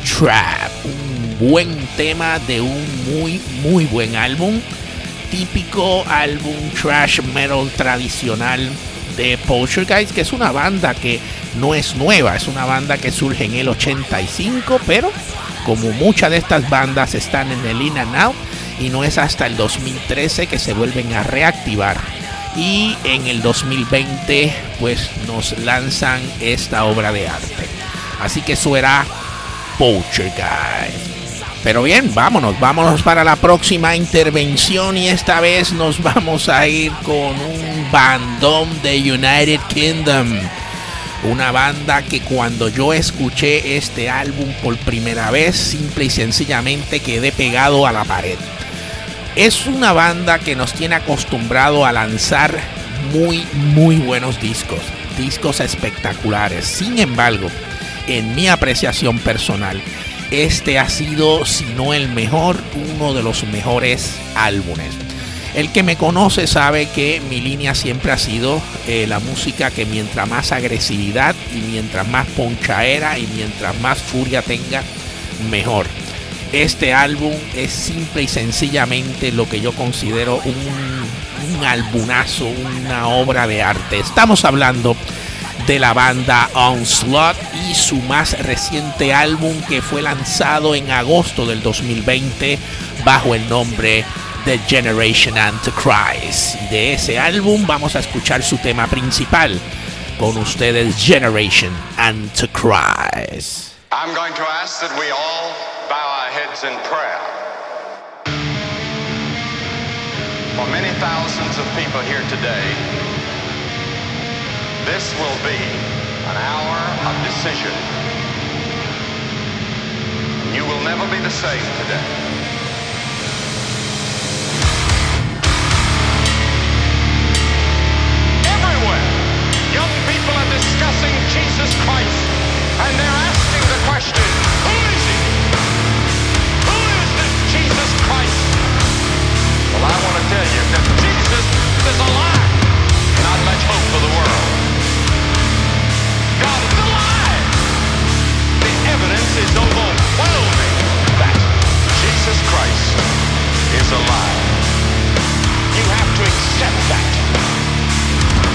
Trap, buen tema de un muy, muy buen álbum. Típico álbum trash metal tradicional de Poltergeist, que es una banda que no es nueva, es una banda que surge en el 85, pero como muchas de estas bandas están en el in and out, y no es hasta el 2013 que se vuelven a reactivar. Y en el 2020 pues nos lanzan esta obra de arte. Así que eso era Poltergeist. Pero bien, vámonos, vámonos para la próxima intervención y esta vez nos vamos a ir con un bandón de United Kingdom. Una banda que cuando yo escuché este álbum por primera vez, simple y sencillamente quedé pegado a la pared. Es una banda que nos tiene acostumbrado a lanzar muy, muy buenos discos. Discos espectaculares. Sin embargo, en mi apreciación personal, este ha sido, si no el mejor, uno de los mejores álbumes. El que me conoce sabe que mi línea siempre ha sido eh, la música que mientras más agresividad y mientras más ponchaera y mientras más furia tenga, mejor. Este álbum es simple y sencillamente lo que yo considero un, un albumazo, una obra de arte. Estamos hablando de la banda Onslaught y su más reciente álbum que fue lanzado en agosto del 2020 bajo el nombre The Generation Antichrist. De ese álbum vamos a escuchar su tema principal con ustedes Generation Antichrist. I'm going to ask that we all bow our heads in prayer. For many thousands of people here today, This will be an hour of decision. You will never be the same today. Everywhere, young people are discussing Jesus Christ, and they're asking the question, who is he? Who is this Jesus Christ? Well, I want to tell you that Jesus is alive, not much hope for the world. God is alive. The evidence is overwhelming that Jesus Christ is alive. You have to accept that.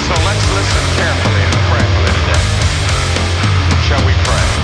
So let's listen carefully and prayerfully today. Shall we pray?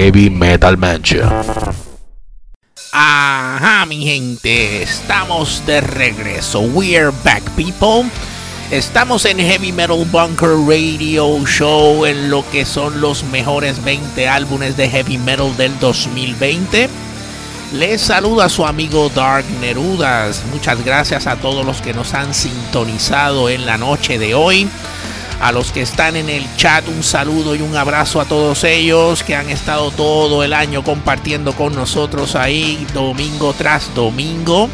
Heavy Metal Mancha. Ajá, mi gente, estamos de regreso. We're back, people. Estamos en Heavy Metal Bunker Radio Show en lo que son los mejores 20 álbumes de heavy metal del 2020. Les saluda su amigo Dark Nerudas. Muchas gracias a todos los que nos han sintonizado en la noche de hoy. A los que están en el chat, un saludo y un abrazo a todos ellos que han estado todo el año compartiendo con nosotros ahí domingo tras domingo.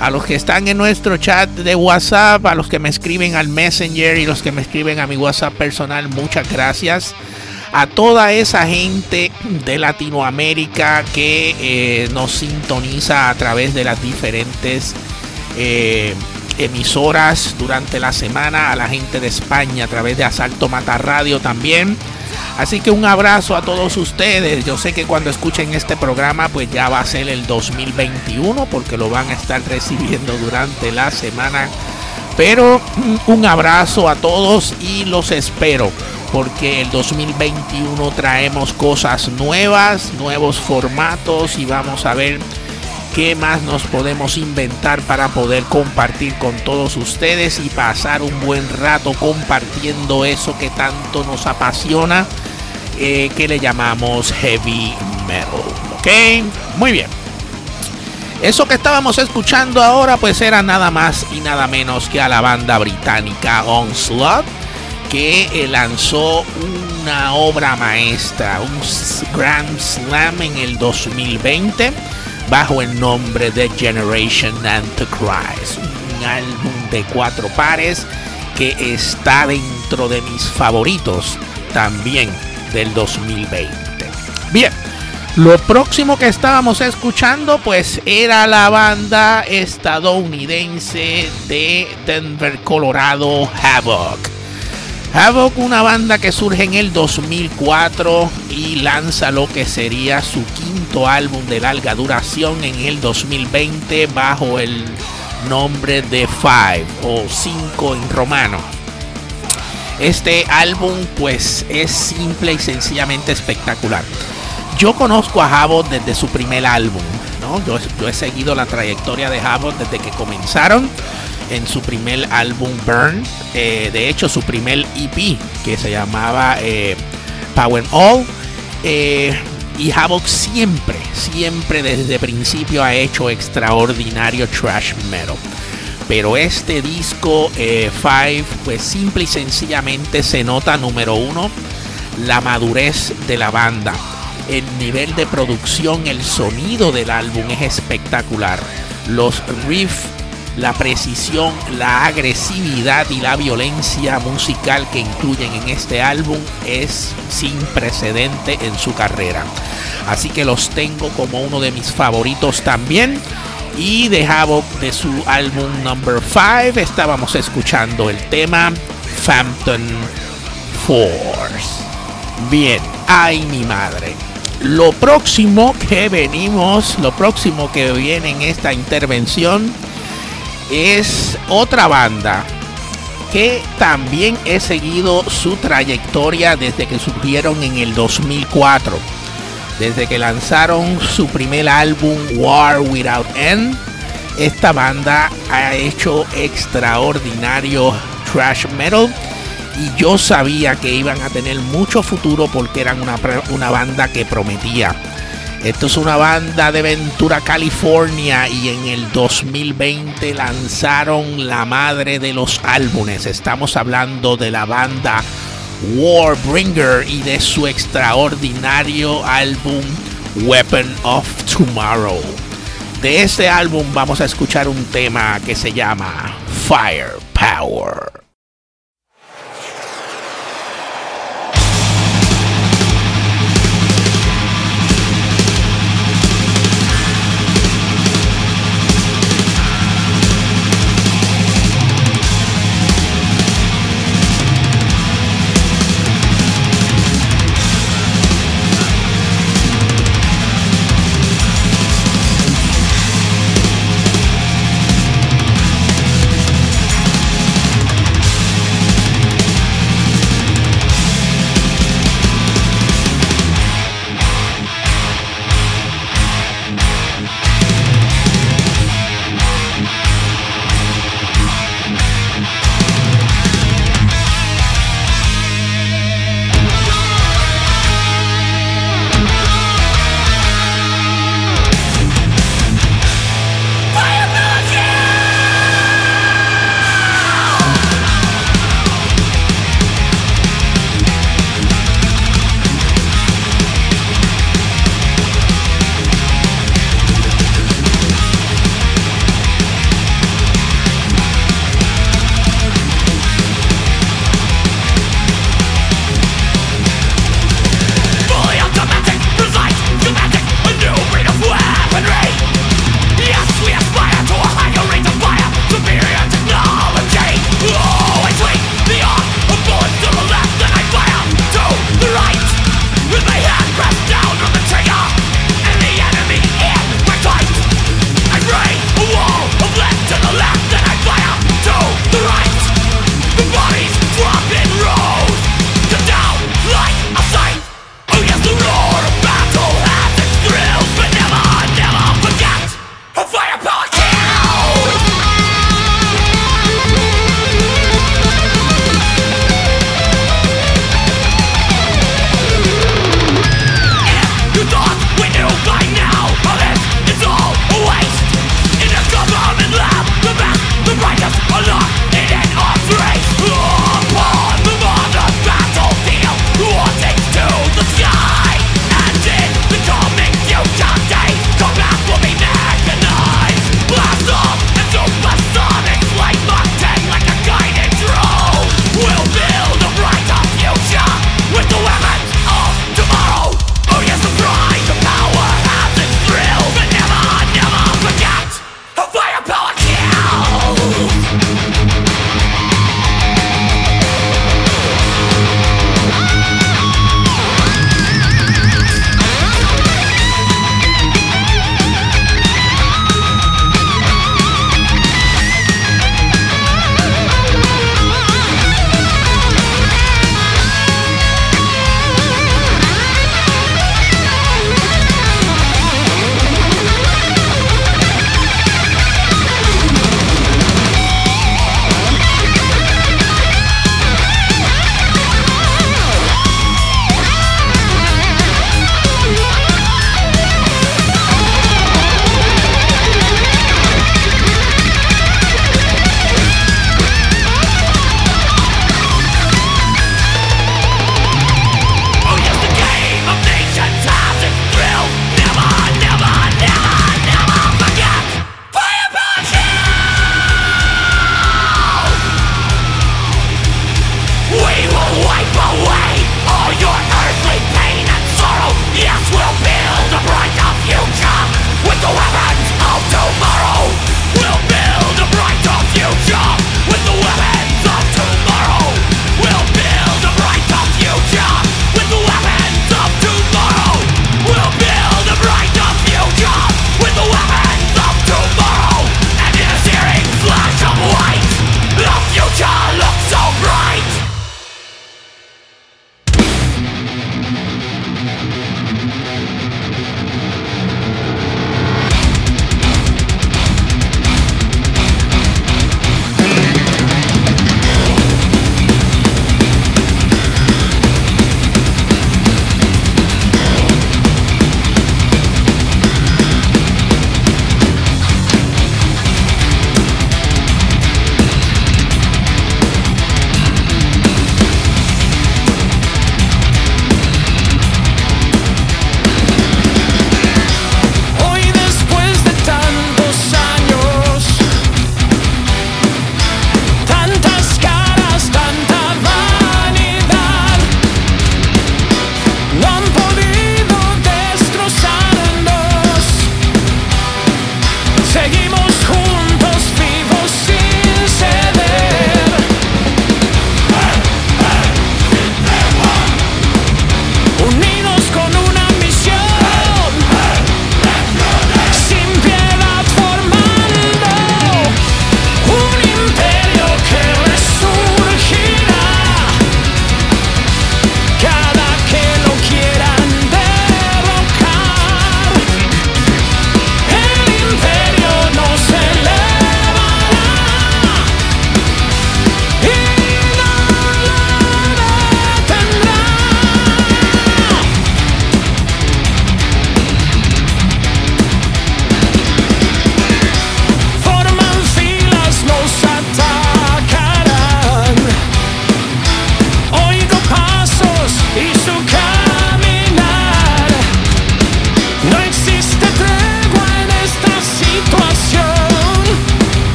A los que están en nuestro chat de WhatsApp, a los que me escriben al Messenger y los que me escriben a mi WhatsApp personal, muchas gracias a toda esa gente de Latinoamérica que eh, nos sintoniza a través de las diferentes eh, emisoras durante la semana, a la gente de España a través de Asalto Mata Radio también. Así que un abrazo a todos ustedes. Yo sé que cuando escuchen este programa pues ya va a ser el 2021 porque lo van a estar recibiendo durante la semana. Pero un abrazo a todos y los espero porque el 2021 traemos cosas nuevas, nuevos formatos y vamos a ver qué más nos podemos inventar para poder compartir con todos ustedes y pasar un buen rato compartiendo eso que tanto nos apasiona, eh, que le llamamos heavy metal. ¿Ok? Muy bien. Eso que estábamos escuchando ahora pues era nada más y nada menos que a la banda británica Onslaught que eh, lanzó una obra maestra, un Grand Slam en el 2020 bajo el nombre de Generation Antichrist, un álbum de cuatro pares que está dentro de mis favoritos también del 2020. Bien, lo próximo que estábamos escuchando pues era la banda estadounidense de Denver, Colorado, Havoc Havoc, una banda que surge en el 2004 y lanza lo que sería su quinto álbum de larga duración en el 2020 bajo el nombre de Five o Cinco en romano. Este álbum pues es simple y sencillamente espectacular. Yo conozco a Havoc desde su primer álbum, ¿no? yo, yo he seguido la trayectoria de Havoc desde que comenzaron en su primer álbum Burn. Eh, de hecho, su primer EP que se llamaba eh, Power All. Eh, y Havoc siempre, siempre desde principio ha hecho extraordinario trash metal. Pero este disco Five, pues simple y sencillamente se nota, número uno, la madurez de la banda. El nivel de producción, el sonido del álbum es espectacular. Los riffs la precisión, la agresividad y la violencia musical que incluyen en este álbum es sin precedente en su carrera. Así que los tengo como uno de mis favoritos también. Y de Havoc de su álbum Number 5 estábamos escuchando el tema Phantom Force. Bien, ay mi madre. Lo próximo que venimos, lo próximo que viene en esta intervención es otra banda que también he seguido su trayectoria desde que surgieron en el 2004. Desde que lanzaron su primer álbum War Without End, esta banda ha hecho extraordinario thrash metal y yo sabía que iban a tener mucho futuro porque eran una, una banda que prometía. Esto es una banda de Ventura, California y en el 2020 lanzaron la madre de los álbumes. Estamos hablando de la banda Warbringer y de su extraordinario álbum Weapon of Tomorrow. De este álbum vamos a escuchar un tema que se llama Firepower.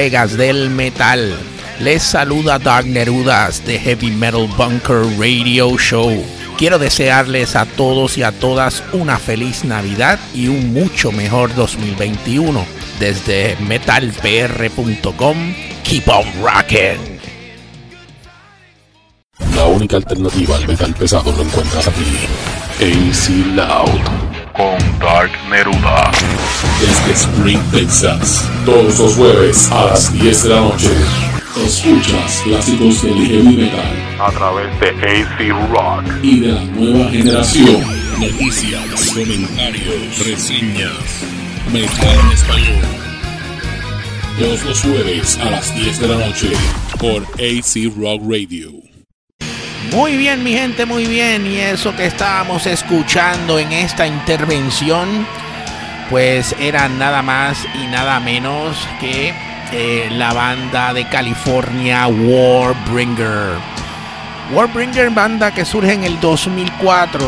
Colegas del metal. Les saluda Dark Nerudas de Heavy Metal Bunker Radio Show. Quiero desearles a todos y a todas una feliz Navidad y un mucho mejor 2021. Desde metalpr.com, keep on rocking. La única alternativa al metal pesado lo encuentras aquí. AC Loud. Con Dark Neruda. Desde Spring, Texas. Todos los jueves a las 10 de la noche. Escuchas clásicos del heavy metal. A través de AC Rock. Y de la nueva generación. Noticias, comentarios, reseñas. Metal en español. Todos los jueves a las 10 de la noche. Por AC Rock Radio. Muy bien, mi gente, muy bien. Y eso que estábamos escuchando en esta intervención, pues era nada más y nada menos que eh, la banda de California Warbringer. Warbringer, banda que surge en el 2004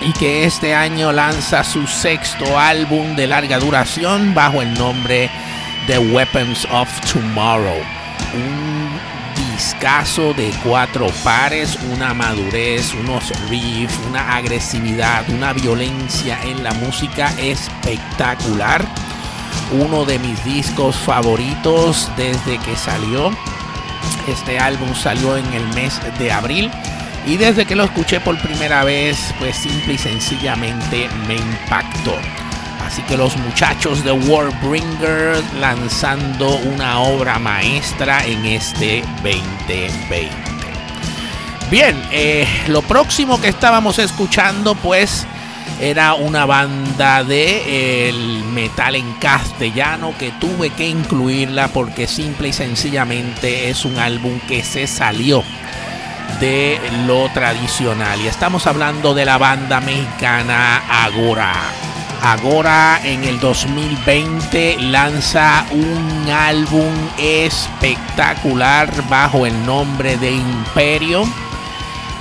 y que este año lanza su sexto álbum de larga duración bajo el nombre The Weapons of Tomorrow. Un discazo de cuatro pares, una madurez, unos riffs, una agresividad, una violencia en la música espectacular. Uno de mis discos favoritos desde que salió. Este álbum salió en el mes de abril y desde que lo escuché por primera vez, pues simple y sencillamente me impactó. Así que los muchachos de Warbringer lanzando una obra maestra en este 2020. Bien, eh, lo próximo que estábamos escuchando pues era una banda de el metal en castellano que tuve que incluirla porque simple y sencillamente es un álbum que se salió de lo tradicional y estamos hablando de la banda mexicana Agora. Agora en el 2020 lanza un álbum espectacular bajo el nombre de Imperio.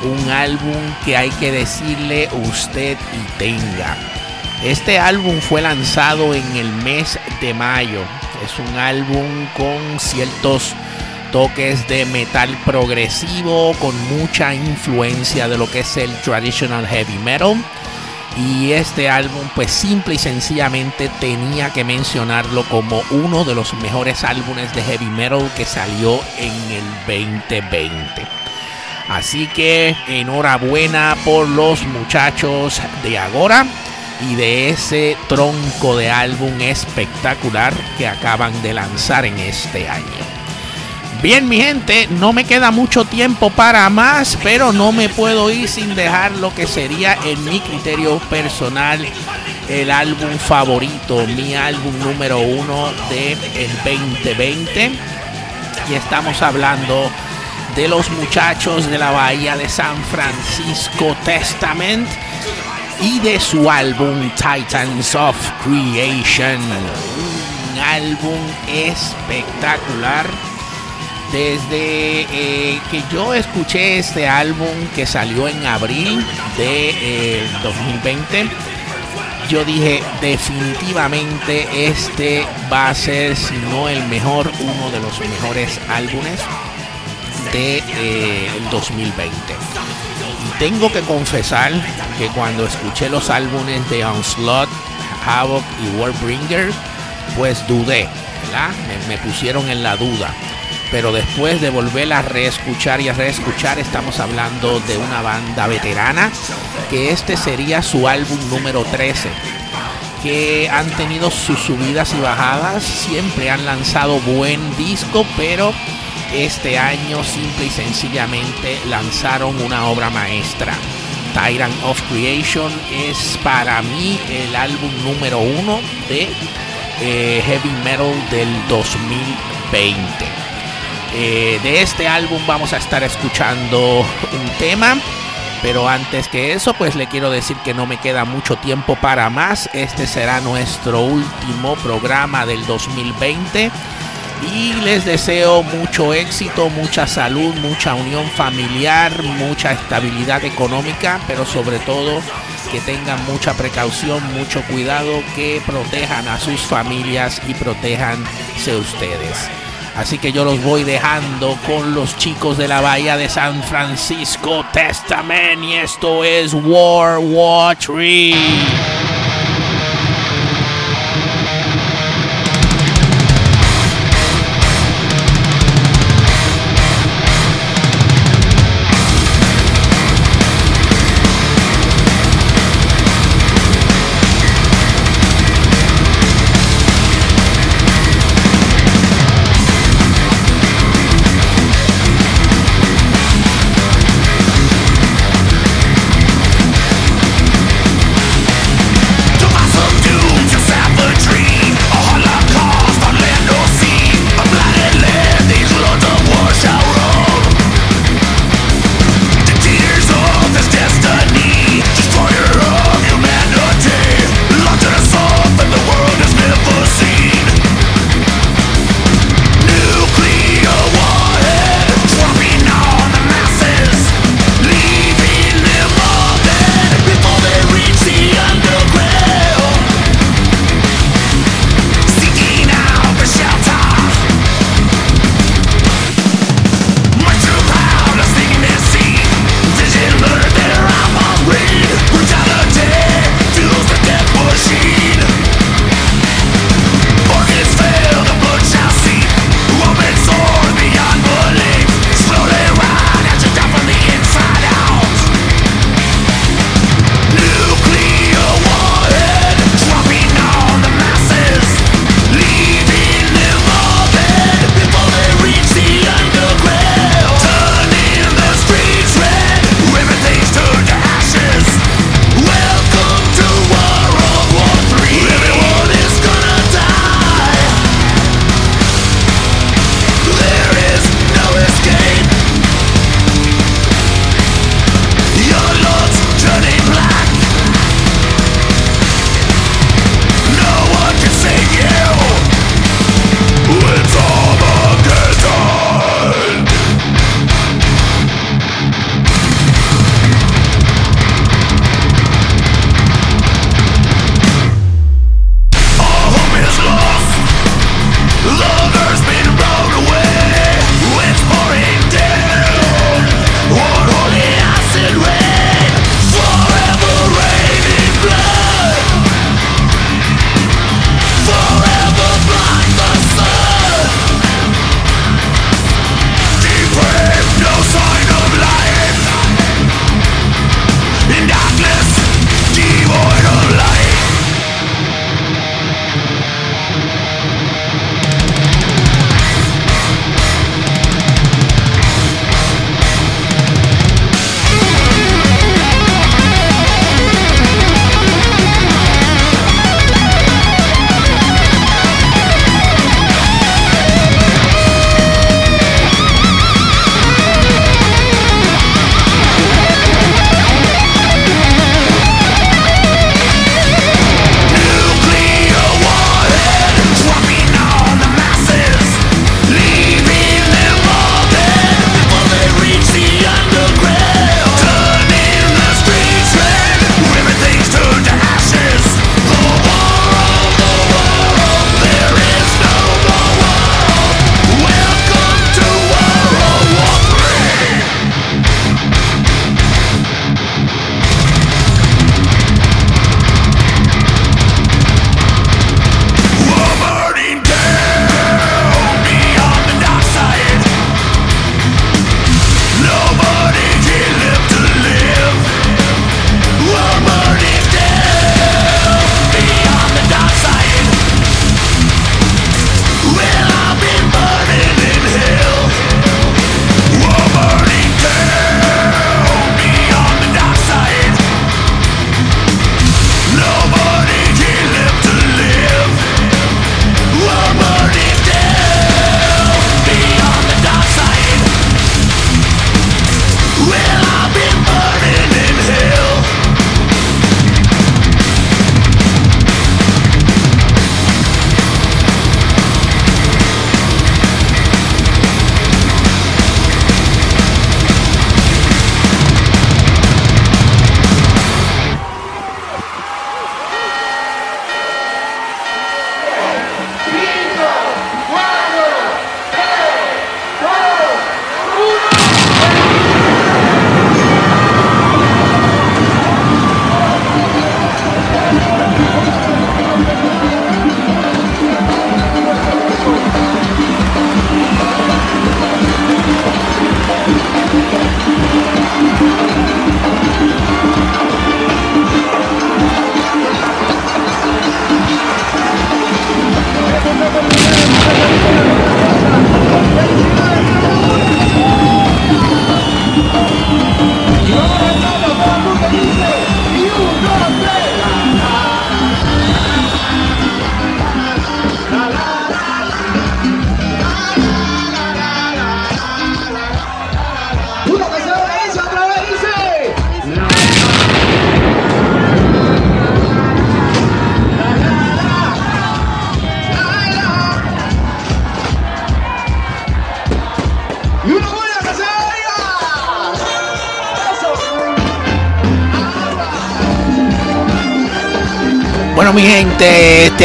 Un álbum que hay que decirle usted y tenga. Este álbum fue lanzado en el mes de mayo. Es un álbum con ciertos toques de metal progresivo, con mucha influencia de lo que es el traditional heavy metal y este álbum pues simple y sencillamente tenía que mencionarlo como uno de los mejores álbumes de heavy metal que salió en el 2020. Así que enhorabuena por los muchachos de Agora y de ese tronco de álbum espectacular que acaban de lanzar en este año. Bien, mi gente, no me queda mucho tiempo para más, pero no me puedo ir sin dejar lo que sería en mi criterio personal el álbum favorito, mi álbum número uno de el 2020. Y estamos hablando de los muchachos de la bahía de San Francisco Testament y de su álbum Titans of Creation. Un álbum espectacular desde eh, que yo escuché este álbum que salió en abril de 2020, eh, yo dije definitivamente este va a ser, si no el mejor, uno de los mejores álbumes de eh, 2020. Y tengo que confesar que cuando escuché los álbumes de Onslaught, Havoc y Warbringer, pues dudé, ¿verdad? me pusieron en la duda pero después de volverla a reescuchar y a reescuchar, estamos hablando de una banda veterana, que este sería su álbum número 13, que han tenido sus subidas y bajadas, siempre han lanzado buen disco, pero este año simple y sencillamente lanzaron una obra maestra. Tyrant of Creation es para mí el álbum número uno de eh, heavy metal del 2020. Eh, de este álbum vamos a estar escuchando un tema. Pero antes que eso, pues le quiero decir que no me queda mucho tiempo para más. Este será nuestro último programa del 2020. y les deseo mucho éxito, mucha salud, mucha unión familiar, mucha estabilidad económica, pero sobre todo que tengan mucha precaución, mucho cuidado, que protejan a sus familias y protéjanse ustedes. Así que yo los voy dejando con los chicos de la bahía de San Francisco Testament y esto es War War 3.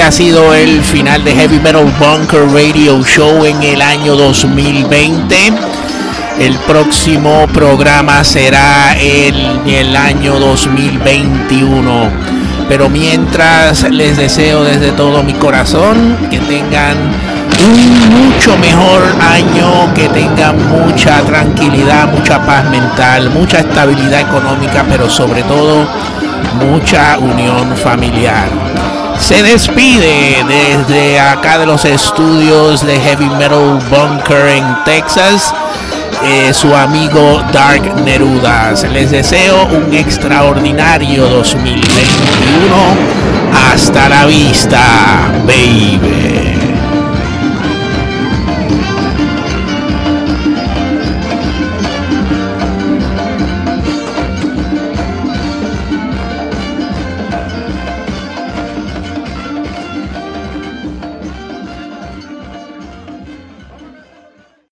Ha sido el final de Heavy Metal Bunker Radio Show en el año 2020. El próximo programa será en el año 2021. Pero mientras les deseo desde todo mi corazón que tengan un mucho mejor año, que tengan mucha tranquilidad, mucha paz mental, mucha estabilidad económica, pero sobre todo mucha unión familiar. Se despide desde acá de los estudios de Heavy Metal Bunker en Texas. Eh, su amigo Dark Nerudas. Les deseo un extraordinario 2021. Hasta la vista, baby.